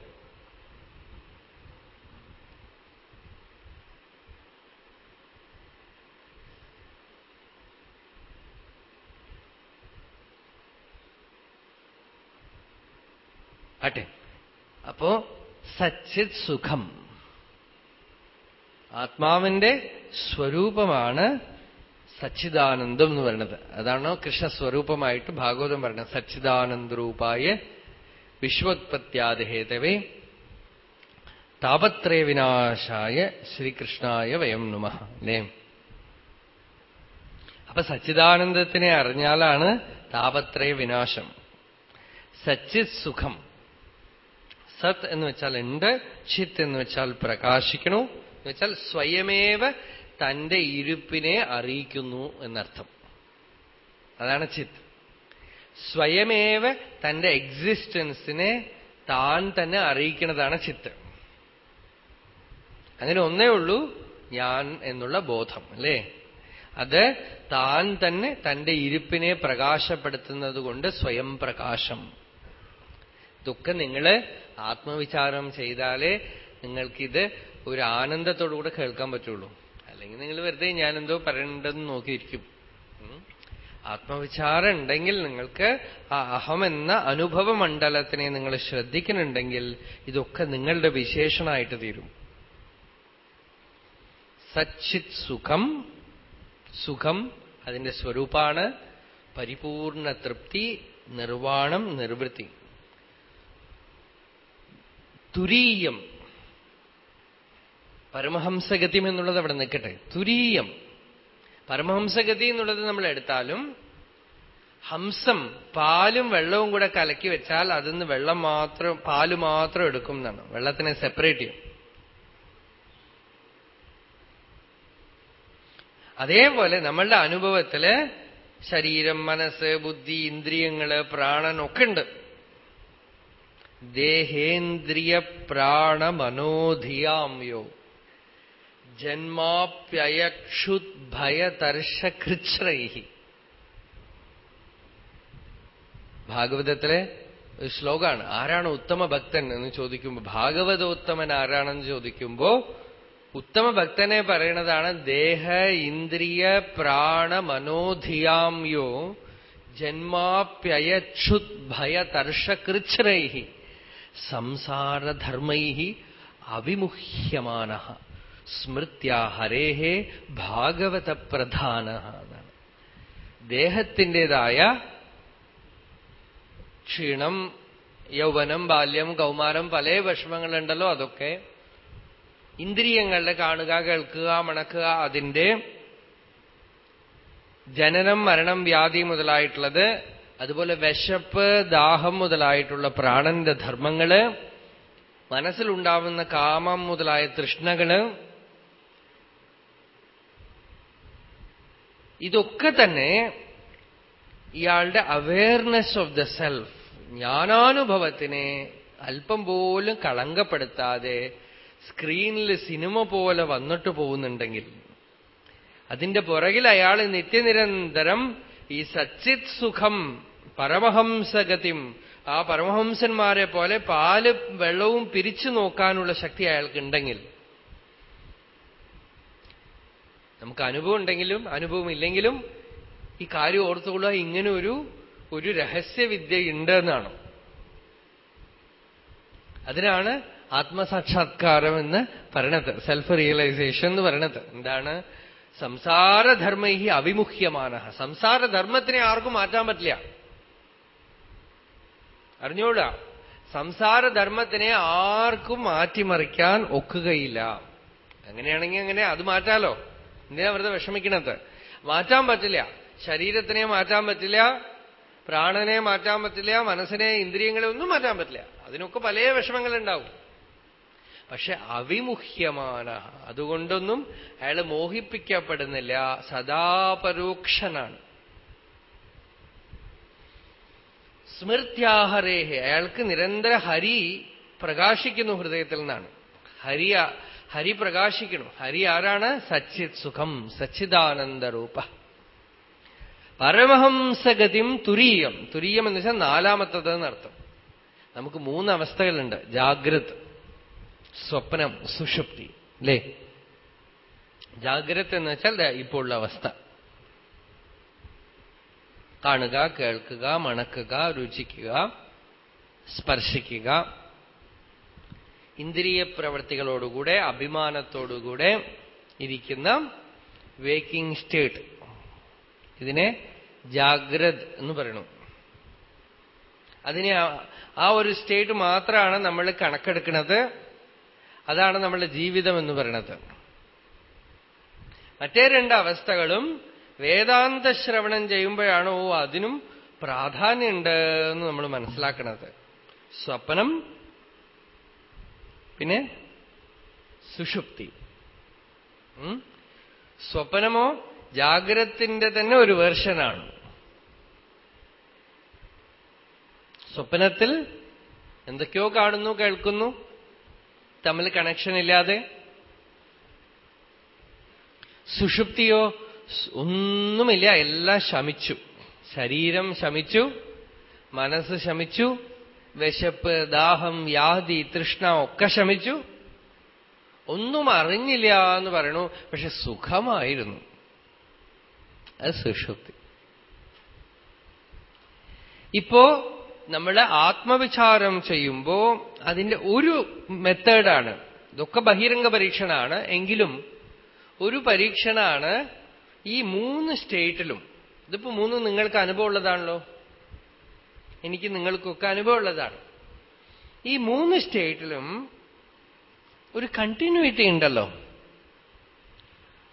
ആട്ടെ അപ്പോ സച്ചിത് സുഖം. ആത്മാവിന്റെ സ്വരൂപമാണ് സച്ചിദാനന്ദം എന്ന് പറയുന്നത്. അതാണോ കൃഷ്ണസ്വരൂപമായിട്ട് ഭാഗവതം പറയുന്നത്. സച്ചിദാനന്ദരൂപായ വിശ്വോത്പത്യാദിഹേതവേ താപത്രയ വിനാശായ ശ്രീകൃഷ്ണായ വയം നുമ അല്ലേ? അപ്പൊ സച്ചിദാനന്ദത്തിനെ അറിഞ്ഞാലാണ് താപത്രയ വിനാശം. സച്ചിത് സുഖം സത് എന്ന് വെച്ചാൽ ഉണ്ട് ചിത്ത് എന്ന് വെച്ചാൽ പ്രകാശിക്കണു. എന്ന് വെച്ചാൽ സ്വയമേവ തന്റെ ഇരുപ്പിനെ അറിയിക്കുന്നു എന്നർത്ഥം. അതാണ് ചിത്ത് സ്വയമേവ തന്റെ എക്സിസ്റ്റൻസിനെ താൻ തന്നെ അറിയിക്കുന്നതാണ് ചിത്ത്. അങ്ങനെ ഒന്നേ ഉള്ളൂ ഞാൻ എന്നുള്ള ബോധം അല്ലേ? അത് താൻ തന്നെ തന്റെ ഇരുപ്പിനെ പ്രകാശപ്പെടുത്തുന്നത് കൊണ്ട് സ്വയം പ്രകാശം. ഇതൊക്കെ നിങ്ങൾ ആത്മവിചാരം ചെയ്താലേ നിങ്ങൾക്കിത് ഒരു ആനന്ദത്തോടുകൂടെ കേൾക്കാൻ പറ്റുള്ളൂ. അല്ലെങ്കിൽ നിങ്ങൾ വെറുതെ ഞാനെന്തോ പറയണ്ടെന്ന് നോക്കിയിരിക്കും. ആത്മവിചാരം ഉണ്ടെങ്കിൽ നിങ്ങൾക്ക് ആ അഹം എന്ന അനുഭവ മണ്ഡലത്തിനെ നിങ്ങൾ ശ്രദ്ധിക്കുന്നുണ്ടെങ്കിൽ ഇതൊക്കെ നിങ്ങളുടെ വിശേഷണമായിട്ട് തീരും. സച്ചിത് സുഖം സുഖം അതിന്റെ സ്വരൂപാണ് പരിപൂർണ തൃപ്തി നിർവാണം നിർവൃത്തി. തുരീയം പരമഹംസഗതി എന്നുള്ളത് അവിടെ നിൽക്കട്ടെ. തുരീയം. പരമഹംസഗതി എന്നുള്ളത് നമ്മൾ എടുത്താലും ഹംസം പാലും വെള്ളവും കൂടെ കലക്കി വെച്ചാൽ അതിന്ന് വെള്ളം മാത്രം പാൽ മാത്രം എടുക്കും എന്നാണ്. വെള്ളത്തിനെ സെപ്പറേറ്റ് ചെയ്യും. അതേപോലെ നമ്മളുടെ അനുഭവത്തിൽ ശരീരം മനസ്സ് ബുദ്ധി ഇന്ദ്രിയങ്ങൾ പ്രാണൻ ഒക്കെ ഉണ്ട്. ദേഹേന്ദ്രിയ പ്രാണമനോധിയാംയോ. ജന്മാപ്യയക്ഷുദ്ഭയതർഷകൃച്ഛ്രൈഹി ഭാഗവതത്തിലെ ഒരു ശ്ലോകാണ്. ആരാണ് ഉത്തമ ഭക്തൻ എന്ന് ചോദിക്കുമ്പോ ഭാഗവതോത്തമൻ ആരാണെന്ന് ചോദിക്കുമ്പോൾ ഉത്തമ ഭക്തനെ പറയണതാണ് ദേഹ ഇന്ദ്രിയ പ്രാണ മനോധിയാമ്യോ ജന്മാപ്യയക്ഷുത് ഭയതർഷകൃച്ഛ്രൈ സംസാരധർമ്മൈ അവിമുഹ്യമാന സ്മൃത്യാ ഹരേഹേ ഭാഗവത പ്രധാന എന്നാണ്. ദേഹത്തിന്റെതായ ക്ഷീണം യൗവനം ബാല്യം കൗമാരം പല വിഷമങ്ങളുണ്ടല്ലോ അതൊക്കെ ഇന്ദ്രിയങ്ങളുടെ കാണുക കേൾക്കുക മണക്കുക അതിന്റെ ജനനം മരണം വ്യാധി മുതലായിട്ടുള്ളത് അതുപോലെ വിശപ്പ് ദാഹം മുതലായിട്ടുള്ള പ്രാണന്റെ ധർമ്മങ്ങൾ മനസ്സിലുണ്ടാവുന്ന കാമം മുതലായ തൃഷ്ണകൾ ഇതൊക്കെ തന്നെ ഇയാളുടെ അവയർനെസ് ഓഫ് ദ സെൽഫ് ജ്ഞാനാനുഭവത്തിനെ അല്പം പോലും കളങ്കപ്പെടുത്താതെ സ്ക്രീനിൽ സിനിമ പോലെ വന്നിട്ട് പോകുന്നുണ്ടെങ്കിൽ അതിന്റെ പുറകിൽ അയാൾ നിത്യനിരന്തരം ഈ സച്ചിത് സുഖം പരമഹംസഗതിം ആ പരമഹംസന്മാരെ പോലെ പാൽ വെള്ളവും പിരിച്ചു നോക്കാനുള്ള ശക്തി അയാൾക്കുണ്ടെങ്കിൽ നമുക്ക് അനുഭവം ഉണ്ടെങ്കിലും അനുഭവം ഇല്ലെങ്കിലും ഈ കാര്യം ഓർത്തുകൊള്ളുക ഇങ്ങനെ ഒരു ഒരു രഹസ്യവിദ്യ ഉണ്ട് എന്നാണ് അതിനാണ് ആത്മസാക്ഷാത്കാരം എന്ന് പറയണത് സെൽഫ് റിയലൈസേഷൻ എന്ന് പറയണത്. എന്താണ്? സംസാരധർമ്മ അവിമുഖ്യമാന സംസാരധർമ്മത്തിനെ ആർക്കും മാറ്റാൻ പറ്റില്ല. അറിഞ്ഞോളാം സംസാരധർമ്മത്തിനെ ആർക്കും മാറ്റിമറിക്കാൻ ഒക്കുകയില്ല. അങ്ങനെയാണെങ്കിൽ അങ്ങനെ അത് മാറ്റാലോ? എന്തിനാ വെറുതെ വിഷമിക്കണത്? മാറ്റാൻ പറ്റില്ല. ശരീരത്തിനെ മാറ്റാൻ പറ്റില്ല. പ്രാണനെ മാറ്റാൻ പറ്റില്ല. മനസ്സിനെ ഇന്ദ്രിയങ്ങളെ ഒന്നും മാറ്റാൻ പറ്റില്ല. അതിനൊക്കെ പല വിഷമങ്ങളുണ്ടാവും. പക്ഷെ അവിമുഖ്യമാണ് അതുകൊണ്ടൊന്നും അയാൾ മോഹിപ്പിക്കപ്പെടുന്നില്ല. സദാപരോക്ഷനാണ് സ്മൃത്യാഹരേഹ. അയാൾക്ക് നിരന്തര ഹരി പ്രകാശിക്കുന്നു ഹൃദയത്തിൽ നിന്നാണ്. ഹരി ഹരി പ്രകാശിക്കണം ഹരി ആരാണ്? സച്ചിത് സുഖം സച്ചിദാനന്ദരൂപ പരമഹംസഗതിം തുരീയം. തുരീയം എന്ന് വെച്ചാൽ നാലാമത്തത് എന്നർത്ഥം നമുക്ക് മൂന്ന് അവസ്ഥകളുണ്ട്. ജാഗ്രത് സ്വപ്നം സുഷുപ്തി. അല്ലേ? ജാഗ്രത് എന്ന് വെച്ചാൽ ഇപ്പോൾ ഉള്ള അവസ്ഥ. കാണുക കേൾക്കുക മണക്കുക രുചിക്കുക സ്പർശിക്കുക ഇന്ദ്രിയ പ്രവൃത്തികളോടുകൂടെ അഭിമാനത്തോടുകൂടെ ഇരിക്കുന്ന വേക്കിംഗ് സ്റ്റേറ്റ് ഇതിനെ ജാഗ്രത് എന്ന് പറയണു അതിനെ ആ ഒരു സ്റ്റേറ്റ് മാത്രമാണ് നമ്മൾ കണക്കെടുക്കുന്നത്. അതാണ് നമ്മളുടെ ജീവിതം എന്ന് പറയുന്നത്. മറ്റേ രണ്ട് അവസ്ഥകളും വേദാന്ത ശ്രവണം ചെയ്യുമ്പോഴാണ് ഓ അതിനും പ്രാധാന്യമുണ്ട് എന്ന് നമ്മൾ മനസ്സിലാക്കണത് സ്വപ്നം പിന്നെ സുഷുപ്തി. സ്വപ്നമോ ജാഗ്രത്തിന്റെ തന്നെ ഒരു വേർഷനാണ് സ്വപ്നത്തിൽ എന്തൊക്കെയോ കാണുന്നു കേൾക്കുന്നു. തമ്മിൽ കണക്ഷൻ ഇല്ലാതെ. സുഷുപ്തിയോ ഒന്നുമില്ല എല്ലാം ശമിച്ചു. ശരീരം ശമിച്ചു മനസ്സ് ശമിച്ചു വിശപ്പ് ദാഹം വ്യാധി തൃഷ്ണ ഒക്കെ ശമിച്ചു. ഒന്നും അറിഞ്ഞില്ല എന്ന് പറയണു പക്ഷെ സുഖമായിരുന്നു. അത് സുഷുപ്തി. ഇപ്പോ നമ്മൾ ആത്മവിചാരം ചെയ്യുമ്പോ അതിന്റെ ഒരു മെത്തേഡാണ്. ഇതൊക്കെ ബഹിരംഗ പരീക്ഷണാണ്. എങ്കിലും ഒരു പരീക്ഷണാണ് ഈ മൂന്ന് സ്റ്റേറ്റിലും. ഇതിപ്പോ മൂന്ന് നിങ്ങൾക്ക് അനുഭവമുള്ളതാണല്ലോ. എനിക്ക് നിങ്ങൾക്കൊക്കെ അനുഭവമുള്ളതാണ്. ഈ മൂന്ന് സ്റ്റേറ്റിലും ഒരു കണ്ടിന്യൂറ്റി ഉണ്ടല്ലോ.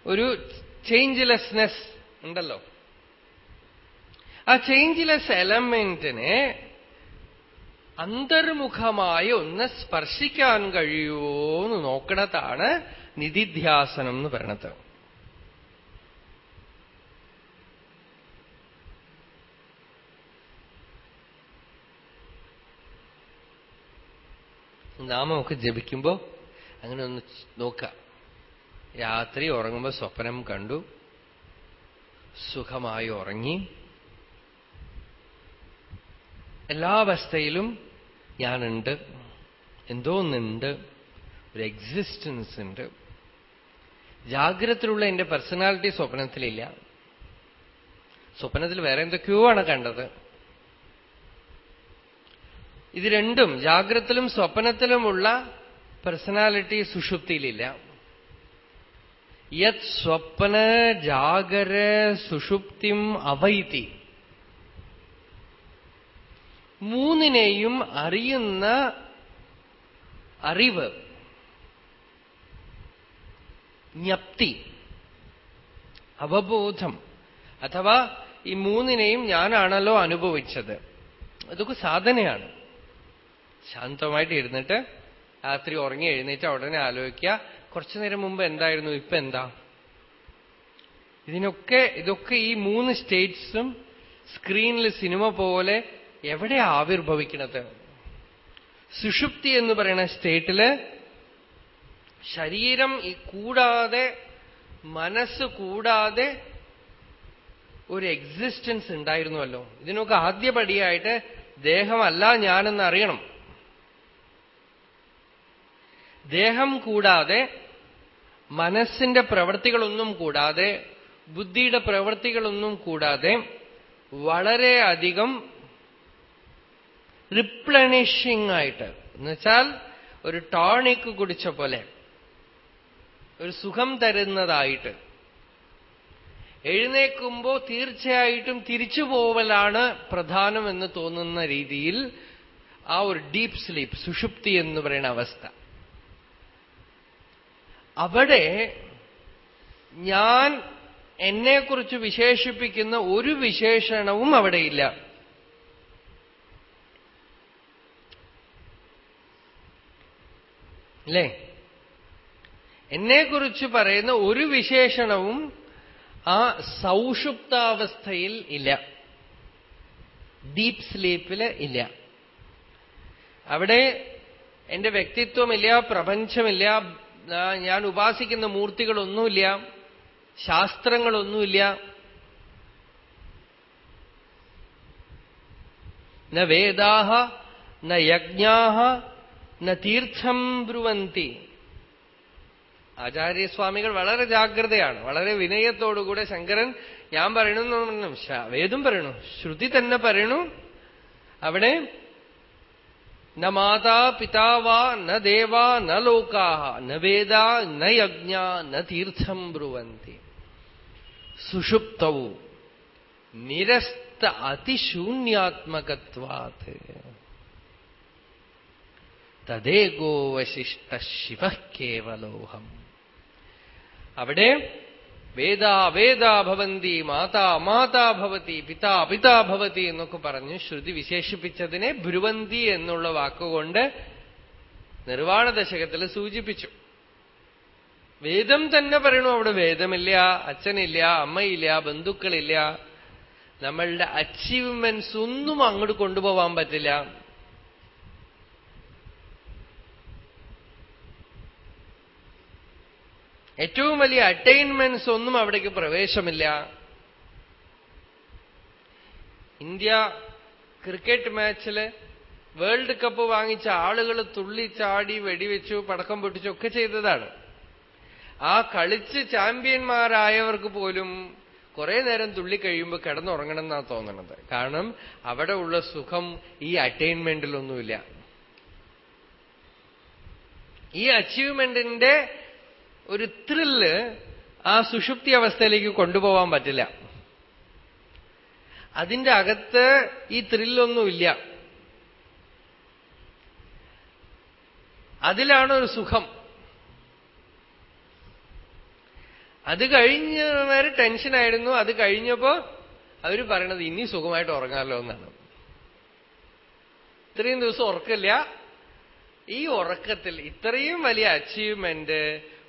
ഒരു ചേഞ്ച്ലെസ്നെസ് ഉണ്ടല്ലോ. ആ ചേഞ്ച്ലെസ് എലമെന്റിനെ അന്തർമുഖമായി ഒന്ന് സ്പർശിക്കാൻ കഴിയുമോ എന്ന് നോക്കണതാണ് നിധിധ്യാസനം എന്ന് പറയണത് നാമമൊക്കെ ജപിക്കുമ്പോ അങ്ങനെ ഒന്ന് നോക്കാം രാത്രി ഉറങ്ങുമ്പോൾ സ്വപ്നം കണ്ടു. സുഖമായി ഉറങ്ങി. എല്ലാ അവസ്ഥയിലും ഞാനുണ്ട്. എന്തോ ഒന്നുണ്ട് ഒരു എക്സിസ്റ്റൻസ് ഉണ്ട്. ജാഗ്രതയിലുള്ള എന്റെ പേഴ്സണാലിറ്റി സ്വപ്നത്തിലില്ല. സ്വപ്നത്തിൽ വേറെ എന്തൊക്കെയോ ആണ് കണ്ടത്. ഇത് രണ്ടും ജാഗ്രത്തിലും സ്വപ്നത്തിലുമുള്ള പേഴ്സണാലിറ്റി സുഷുപ്തിയിലില്ല. യത് സ്വപ്ന ജാഗര സുഷുപ്തിം അവൈതി. മൂന്നിനെയും അറിയുന്ന അറിവ് ജ്ഞപ്തി അവബോധം അഥവാ ഈ മൂന്നിനെയും ഞാനാണല്ലോ അനുഭവിച്ചത്. അതൊക്കെ സാധനയാണ്. ശാന്തമായിട്ട് ഇരുന്നിട്ട് രാത്രി ഉറങ്ങി എഴുന്നേറ്റ് ഉടനെ ആലോചിക്കുക. കുറച്ചു നേരം മുമ്പ് എന്തായിരുന്നു? ഇപ്പൊ എന്താ? ഇതിനൊക്കെ ഇതൊക്കെ ഈ മൂന്ന് സ്റ്റേറ്റ്സും സ്ക്രീനിൽ സിനിമ പോലെ എവിടെ ആവിർഭവിക്കണത്? സുഷുപ്തി എന്ന് പറയുന്ന സ്റ്റേറ്റിൽ ശരീരം കൂടാതെ മനസ്സ് കൂടാതെ ഒരു എക്സിസ്റ്റൻസ് ഉണ്ടായിരുന്നുവല്ലോ. ഇതിനൊക്കെ ആദ്യപടിയായിട്ട് ദേഹമല്ല ഞാനെന്ന് അറിയണം. ദേഹം കൂടാതെ മനസ്സിന്റെ പ്രവൃത്തികളൊന്നും കൂടാതെ ബുദ്ധിയുടെ പ്രവൃത്തികളൊന്നും കൂടാതെ വളരെയധികം റിപ്ലണിഷിംഗ് ആയിട്ട്. എന്നുവെച്ചാൽ ഒരു ടോണിക് കുടിച്ച പോലെ ഒരു സുഖം തരുന്നതായിട്ട്. എഴുന്നേക്കുമ്പോ തീർച്ചയായിട്ടും തിരിച്ചു പോവലാണ് പ്രധാനമെന്ന് തോന്നുന്ന രീതിയിൽ ആ ഒരു ഡീപ്പ് സ്ലീപ്പ് സുഷുപ്തി എന്ന് പറയുന്ന അവസ്ഥ. അവിടെ ഞാൻ എന്നെക്കുറിച്ച് വിശേഷിപ്പിക്കുന്ന ഒരു വിശേഷണവും അവിടെയില്ല. അല്ലേ? എന്നെക്കുറിച്ച് പറയുന്ന ഒരു വിശേഷണവും ആ സൗഷുപ്താവസ്ഥയിൽ ഇല്ല. ഡീപ് സ്ലീപ്പിൽ ഇല്ല. അവിടെ എന്റെ വ്യക്തിത്വമില്ല പ്രപഞ്ചമില്ല ഞാൻ ഉപാസിക്കുന്ന മൂർത്തികളൊന്നുമില്ല. ശാസ്ത്രങ്ങളൊന്നുമില്ല. ന വേദാഹ ന യജ്ഞാഹ ന തീർത്ഥം ബ്രുവന്തി. ആചാര്യസ്വാമികൾ വളരെ ജാഗ്രതയാണ്. വളരെ വിനയത്തോടുകൂടെ ശങ്കരൻ ഞാൻ പറയണമെന്ന് വേദം പറയണു. ശ്രുതി തന്നെ പറയണു. അവിടെ ന മാതാ പിതാവാ ന ദേവാ ന ലോകാഹ ന വേദ ന യജ്ഞ ന തീർത്ഥം ബ്രുവന്തി സുഷുപ്തവും നിരസ്ത അതിശൂന്യാത്മകത്വാത് തദേകോവശിഷ്ട ശിവ കേവലോഹം അവിടെ വേദാ വേദാ ഭവന്തി മാതാ മാതാ ഭവതി പിതാ പിതാ ഭവതി എന്നൊക്കെ പറഞ്ഞ് ശ്രുതി വിശേഷിപ്പിച്ചതിനെ ഭ്രുവന്തി എന്നുള്ള വാക്കുകൊണ്ട് നിർവാണ ദശകത്തിൽ സൂചിപ്പിച്ചു. വേദം തന്നെ പറയണു അവിടെ വേദമില്ല അച്ഛനില്ല അമ്മയില്ല ബന്ധുക്കളില്ല. നമ്മളുടെ അച്ചീവ്മെന്റ്സ് ഒന്നും അങ്ങോട്ട് കൊണ്ടുപോവാൻ പറ്റില്ല. ഏറ്റവും വലിയ അറ്റൈൻമെന്റ്സ് ഒന്നും അവിടേക്ക് പ്രവേശമില്ല. ഇന്ത്യ ക്രിക്കറ്റ് മാച്ചിൽ വേൾഡ് കപ്പ് വാങ്ങിച്ച ആളുകൾ തുള്ളിച്ചാടി വെടിവെച്ചു പടക്കം പൊട്ടിച്ചു ഒക്കെ ചെയ്തതാണ്. ആ കളിച്ച് ചാമ്പ്യന്മാരായവർക്ക് പോലും കുറെ നേരം തുള്ളി കഴിയുമ്പോൾ കിടന്നുറങ്ങണം എന്നാണ് തോന്നണത്. കാരണം അവിടെ ഉള്ള സുഖം ഈ അറ്റൈൻമെന്റിലൊന്നുമില്ല ഈ അച്ചീവ്മെന്റിന്റെ ഒരു ത്രില്ല് ആ സുഷുപ്തി അവസ്ഥയിലേക്ക് കൊണ്ടുപോകാൻ പറ്റില്ല. അതിന്റെ അകത്ത് ഈ ത്രില്ലൊന്നുമില്ല. അതിലാണ് ഒരു സുഖം. അത് കഴിഞ്ഞ വരെ ടെൻഷനായിരുന്നു. അത് കഴിഞ്ഞപ്പോ അവർ പറയണത് ഇനി സുഖമായിട്ട് ഉറങ്ങാമല്ലോ എന്നാണ്. ഇത്രയും ദിവസം ഉറക്കില്ല ഈ ഉറക്കത്തിൽ ഇത്രയും വലിയ അച്ചീവ്മെന്റ്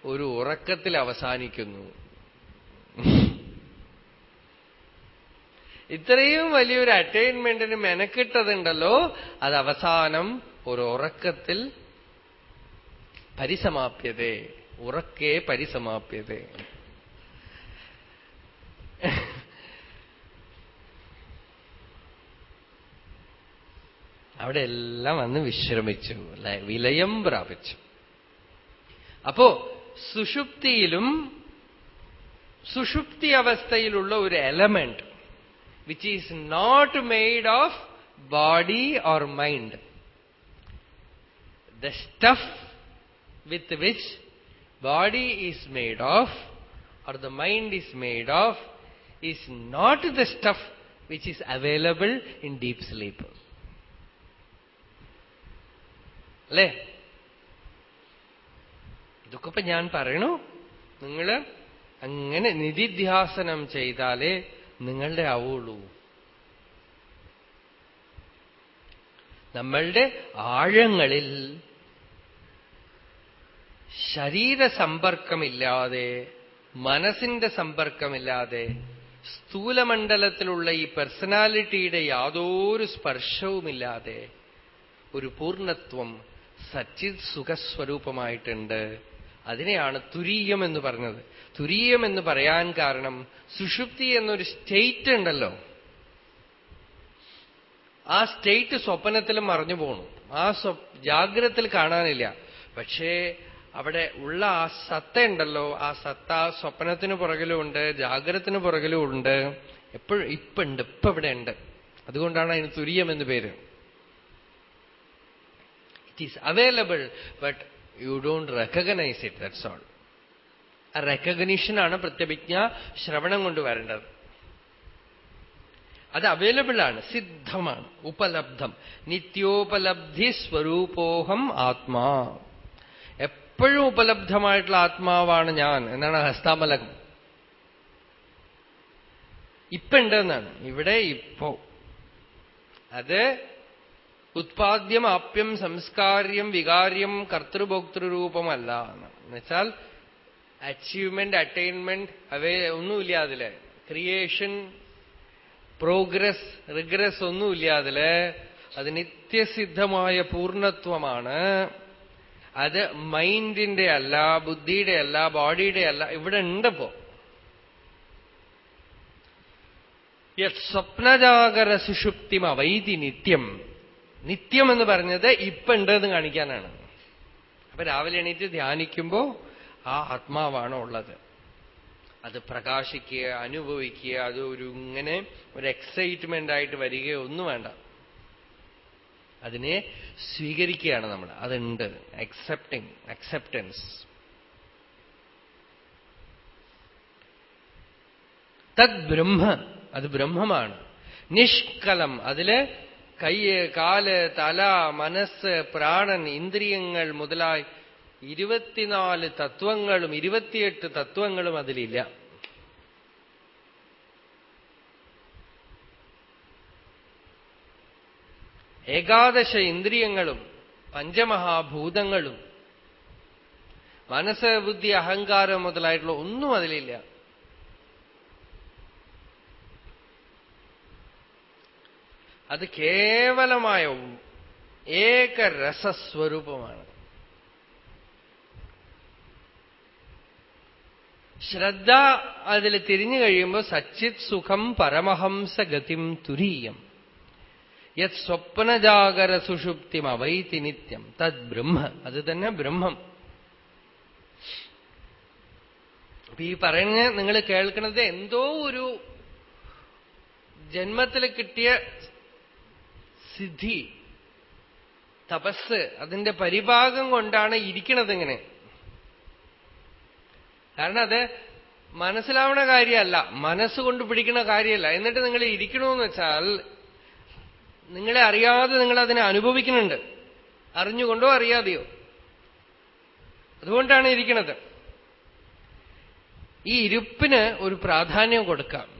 ഒരു ഉറക്കത്തിൽ അവസാനിക്കുന്നു. ഇത്രയും വലിയൊരു അറ്റൈൻമെന്റിന് മെനക്കിട്ടതുണ്ടല്ലോ അത് അവസാനം ഒരു ഉറക്കത്തിൽ പരിസമാപ്യതേ ഉറക്കേ പരിസമാപ്യതേ. അവിടെ എല്ലാം വന്ന് വിശ്രമിച്ചു വിലയം പ്രാപിച്ചു. അപ്പോ സുഷുപ്തിയിലും സുഷുപ്തി അവസ്ഥയിലുള്ള ഒരു element which is not made of body or mind the stuff with which body is made of or the mind is made of is not the stuff which is available in deep sleep. അല്ലേ ഇതൊക്കെ ഇപ്പൊ ഞാൻ പറയണു. നിങ്ങൾ അങ്ങനെ നിധിധ്യാസനം ചെയ്താലേ നിങ്ങളുടെ ആവുള്ളൂ. നമ്മളുടെ ആഴങ്ങളിൽ ശരീര സമ്പർക്കമില്ലാതെ മനസ്സിന്റെ സമ്പർക്കമില്ലാതെ സ്ഥൂലമണ്ഡലത്തിലുള്ള ഈ പേഴ്സണാലിറ്റിയുടെ യാതൊരു സ്പർശവുമില്ലാതെ ഒരു പൂർണത്വം സച്ചിത് സുഖസ്വരൂപമായിട്ടുണ്ട്. അതിനെയാണ് തുരീയം എന്ന് പറഞ്ഞത്. തുരീയം എന്ന് പറയാൻ കാരണം സുഷുപ്തി എന്നൊരു സ്റ്റേറ്റ് ഉണ്ടല്ലോ. ആ സ്റ്റേറ്റ് സ്വപ്നത്തിൽ മറഞ്ഞു പോണു. ആ ജാഗ്രതത്തിൽ കാണാനില്ല. പക്ഷേ അവിടെ ഉള്ള ആ സത്ത ഉണ്ടല്ലോ. ആ സത്ത സ്വപ്നത്തിന് പുറകിലും ഉണ്ട് ജാഗ്രതത്തിന് പുറകിലും ഉണ്ട്. എപ്പോഴും ഇപ്പൊ ഉണ്ട് ഇപ്പൊ ഇവിടെ ഉണ്ട്. അതുകൊണ്ടാണ് അതിന് തുര്യം എന്ന് പേര്. It is available but you don't recognise it that's all ആ റെക്കഗ്നീഷനാണ് പ്രത്യഭിജ്ഞ ശ്രവണം കൊണ്ട് വരേണ്ടത്. അത് അവൈലബിൾ ആണ് സിദ്ധമാണ് ഉപലബ്ധം. നിത്യോപലബ്ധി സ്വരൂപോഹം ആത്മാ. എപ്പോഴും ഉപലബ്ധമായിട്ടുള്ള ആത്മാവാണ് ഞാൻ എന്നാണ് ഹസ്താമലകം. ഇപ്പുണ്ടെന്നാണ് ഇവിടെ ഇപ്പോ. അത് ഉത്പാദ്യം ആപ്യം സംസ്കാര്യം വികാര്യം കർത്തൃഭോക്തൃരൂപമല്ല എന്നുവെച്ചാൽ അച്ചീവ്മെന്റ് അറ്റൈൻമെന്റ് അവേ ഒന്നുമില്ല അതിൽ. ക്രിയേഷൻ പ്രോഗ്രസ് റിഗ്രസ് ഒന്നുമില്ല അതിൽ. അത് നിത്യസിദ്ധമായ പൂർണത്വമാണ്. അത് മൈൻഡിന്റെ അല്ല ബുദ്ധിയുടെ അല്ല ബോഡിയുടെ അല്ല ഇവിടെ ഉണ്ടപ്പോ. യത് സ്വപ്നജാഗര സുഷുപ്തിമവൈതി നിത്യം. നിത്യം എന്ന് പറഞ്ഞത് ഇപ്പൊ ഉണ്ടെന്ന് കാണിക്കാനാണ്. അപ്പൊ രാവിലെ എണീറ്റ് ധ്യാനിക്കുമ്പോ ആ ആത്മാവാണ് ഉള്ളത്. അത് പ്രകാശിക്കുക അനുഭവിക്കുക അത് ഒരു ഇങ്ങനെ ഒരു എക്സൈറ്റ്മെന്റ് ആയിട്ട് വരികയോ ഒന്നും വേണ്ട. അതിനെ സ്വീകരിക്കുകയാണ് നമ്മൾ അതുണ്ട്. അക്സെപ്റ്റിംഗ് അക്സെപ്റ്റൻസ് തദ് ബ്രഹ്മ അത് ബ്രഹ്മമാണ്. നിഷ്കലം അതിൽ കൈ കാൽ തല മനസ്സ് പ്രാണൻ ഇന്ദ്രിയങ്ങൾ മുതലായി ഇരുപത്തിനാല് തത്വങ്ങളും ഇരുപത്തിയെട്ട് തത്വങ്ങളും അതിലില്ല. ഏകാദശ ഇന്ദ്രിയങ്ങളും പഞ്ചമഹാഭൂതങ്ങളും മനസ്സ് ബുദ്ധി അഹങ്കാരം മുതലായിട്ടുള്ള ഒന്നും അതിലില്ല. അത് കേവലമായ ഏകരസസ്വരൂപമാണ്. ശ്രദ്ധ അതിൽ തിരിഞ്ഞു കഴിയുമ്പോൾ സച്ചിത് സുഖം പരമഹംസ ഗതിം തുരീയം. യത് സ്വപ്നജാഗര സുഷുപ്തിം അവൈതി നിത്യം. തത് ബ്രഹ്മ. അത് തന്നെ ബ്രഹ്മം. ഈ പറഞ്ഞ് നിങ്ങൾ കേൾക്കുന്നത് എന്തോ ഒരു ജന്മത്തിൽ കിട്ടിയ സിദ്ധി തപസ് അതിന്റെ പരിഭാഗം കൊണ്ടാണ് ഇരിക്കണത് ഇങ്ങനെ. കാരണം അത് മനസ്സിലാവണ കാര്യമല്ല മനസ്സുകൊണ്ട് പിടിക്കുന്ന കാര്യമല്ല. എന്നിട്ട് നിങ്ങൾ ഇരിക്കണമെന്ന് വെച്ചാൽ നിങ്ങളെ അറിയാതെ നിങ്ങൾ അതിനെ അനുഭവിക്കുന്നുണ്ട്. അറിഞ്ഞുകൊണ്ടോ അറിയാതെയോ. അതുകൊണ്ടാണ് ഇരിക്കുന്നത് ഈ ഇരുപ്പിന് ഒരു പ്രാധാന്യം കൊടുക്കാം.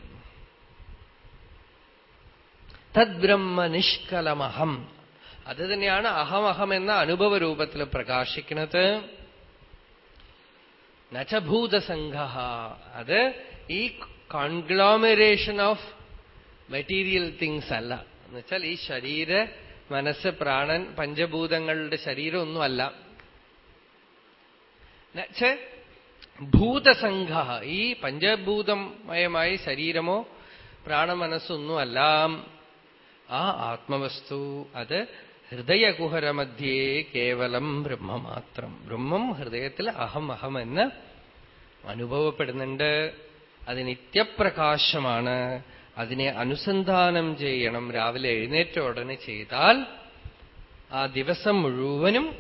തദ്ബ്രഹ്മ നിഷ്കലമഹം. അത് തന്നെയാണ് അഹമഹം എന്ന അനുഭവ രൂപത്തിൽ പ്രകാശിക്കുന്നത് നചഭൂതസംഘ അത് ഈ കോൺഗ്ലോമറേഷൻ ഓഫ് മെറ്റീരിയൽ തിങ്സ് അല്ല. എന്നുവെച്ചാൽ ഈ ശരീര മനസ്സ് പ്രാണൻ പഞ്ചഭൂതങ്ങളുടെ ശരീരമൊന്നുമല്ല. ഭൂതസംഘ ഈ പഞ്ചഭൂതമയമായി ശരീരമോ പ്രാണമനസ്സൊന്നുമല്ല. ആ ആത്മവസ്തു അത് ഹൃദയകുഹരമധ്യേ കേവലം ബ്രഹ്മമാത്രം. ബ്രഹ്മം ഹൃദയത്തിൽ അഹം അഹം എന്ന് അനുഭവപ്പെടുന്നുണ്ട്. അത് നിത്യപ്രകാശമാണ്. അതിനെ അനുസന്ധാനം ചെയ്യണം. രാവിലെ എഴുന്നേറ്റ ഉടനെ ചെയ്താൽ ആ ദിവസം മുഴുവനും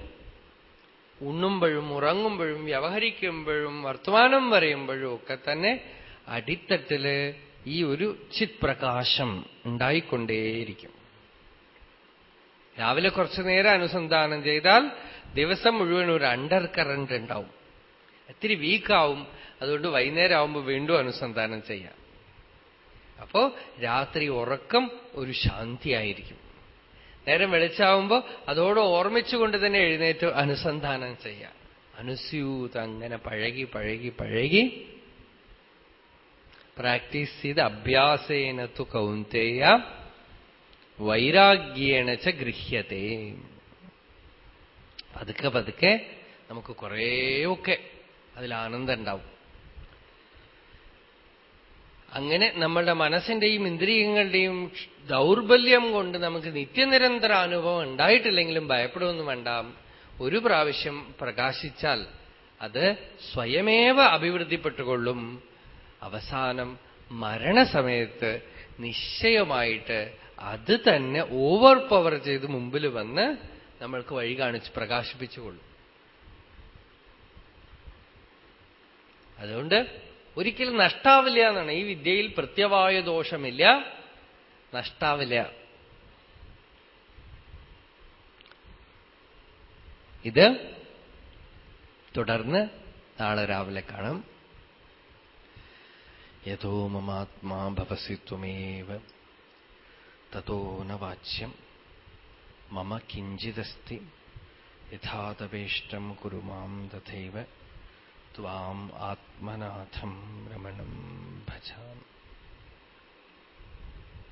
ഉണ്ണുമ്പോഴും ഉറങ്ങുമ്പോഴും വ്യവഹരിക്കുമ്പോഴും വർത്തമാനം പറയുമ്പോഴും ഒക്കെ തന്നെ അടിത്തട്ടിൽ ഈ ഒരു ചിത് പ്രകാശം ഉണ്ടായിക്കൊണ്ടേയിരിക്കും. രാവിലെ കുറച്ചു നേരം അനുസന്ധാനം ചെയ്താൽ ദിവസം മുഴുവൻ ഒരു അണ്ടർ കറണ്ട് ഉണ്ടാവും. ഒത്തിരി വീക്കാവും അതുകൊണ്ട് വൈകുന്നേരം ആവുമ്പോൾ വീണ്ടും അനുസന്ധാനം ചെയ്യാം. അപ്പോ രാത്രി ഉറക്കം ഒരു ശാന്തിയായിരിക്കും. നേരം വെളിച്ചാവുമ്പോ അതോട് ഓർമ്മിച്ചുകൊണ്ട് തന്നെ എഴുന്നേറ്റ് അനുസന്ധാനം ചെയ്യാം. അനുസ്യൂത് അങ്ങനെ പഴകി പഴകി പഴകി പ്രാക്ടീസ് ചെയ്ത് അഭ്യാസേന തു കൗന്തേയ വൈരാഗ്യേണ ച ഗൃഹ്യത്തെ. പതുക്കെ പതുക്കെ നമുക്ക് കുറേയൊക്കെ അതിൽ ആനന്ദം ഉണ്ടാവും. അങ്ങനെ നമ്മളുടെ മനസ്സിന്റെയും ഇന്ദ്രിയങ്ങളുടെയും ദൗർബല്യം കൊണ്ട് നമുക്ക് നിത്യനിരന്തര അനുഭവം ഉണ്ടായിട്ടില്ലെങ്കിലും ഭയപ്പെടുമൊന്നും വേണ്ട. ഒരു പ്രാവശ്യം പ്രകാശിച്ചാൽ അത് സ്വയമേവ അഭിവൃദ്ധിപ്പെട്ടുകൊള്ളും. അവസാനം മരണസമയത്ത് നിശ്ചയമായിട്ട് അത് തന്നെ ഓവർ പവർ ചെയ്ത് മുമ്പിൽ വന്ന് നമ്മൾക്ക് വഴി കാണിച്ച് പ്രകാശിപ്പിച്ചുകൊള്ളും. അതുകൊണ്ട് ഒരിക്കലും നഷ്ടാവില്ല എന്നാണ്. ഈ വിദ്യയിൽ പ്രത്യവായ ദോഷമില്ല നഷ്ടാവില്ല. ഇത് തുടർന്ന് നാളെ രാവിലെ കാണാം. യഥോ മമാത്മാ ഭവസി ത്വമേവ തോ ന വാച്യം മമ കിഞ്ചിദസ്തി യഥാതപേഷ്ടം കുരു മാം തഥൈവ ത്വാം ആത്മനാഥം രമണം ഭജാമി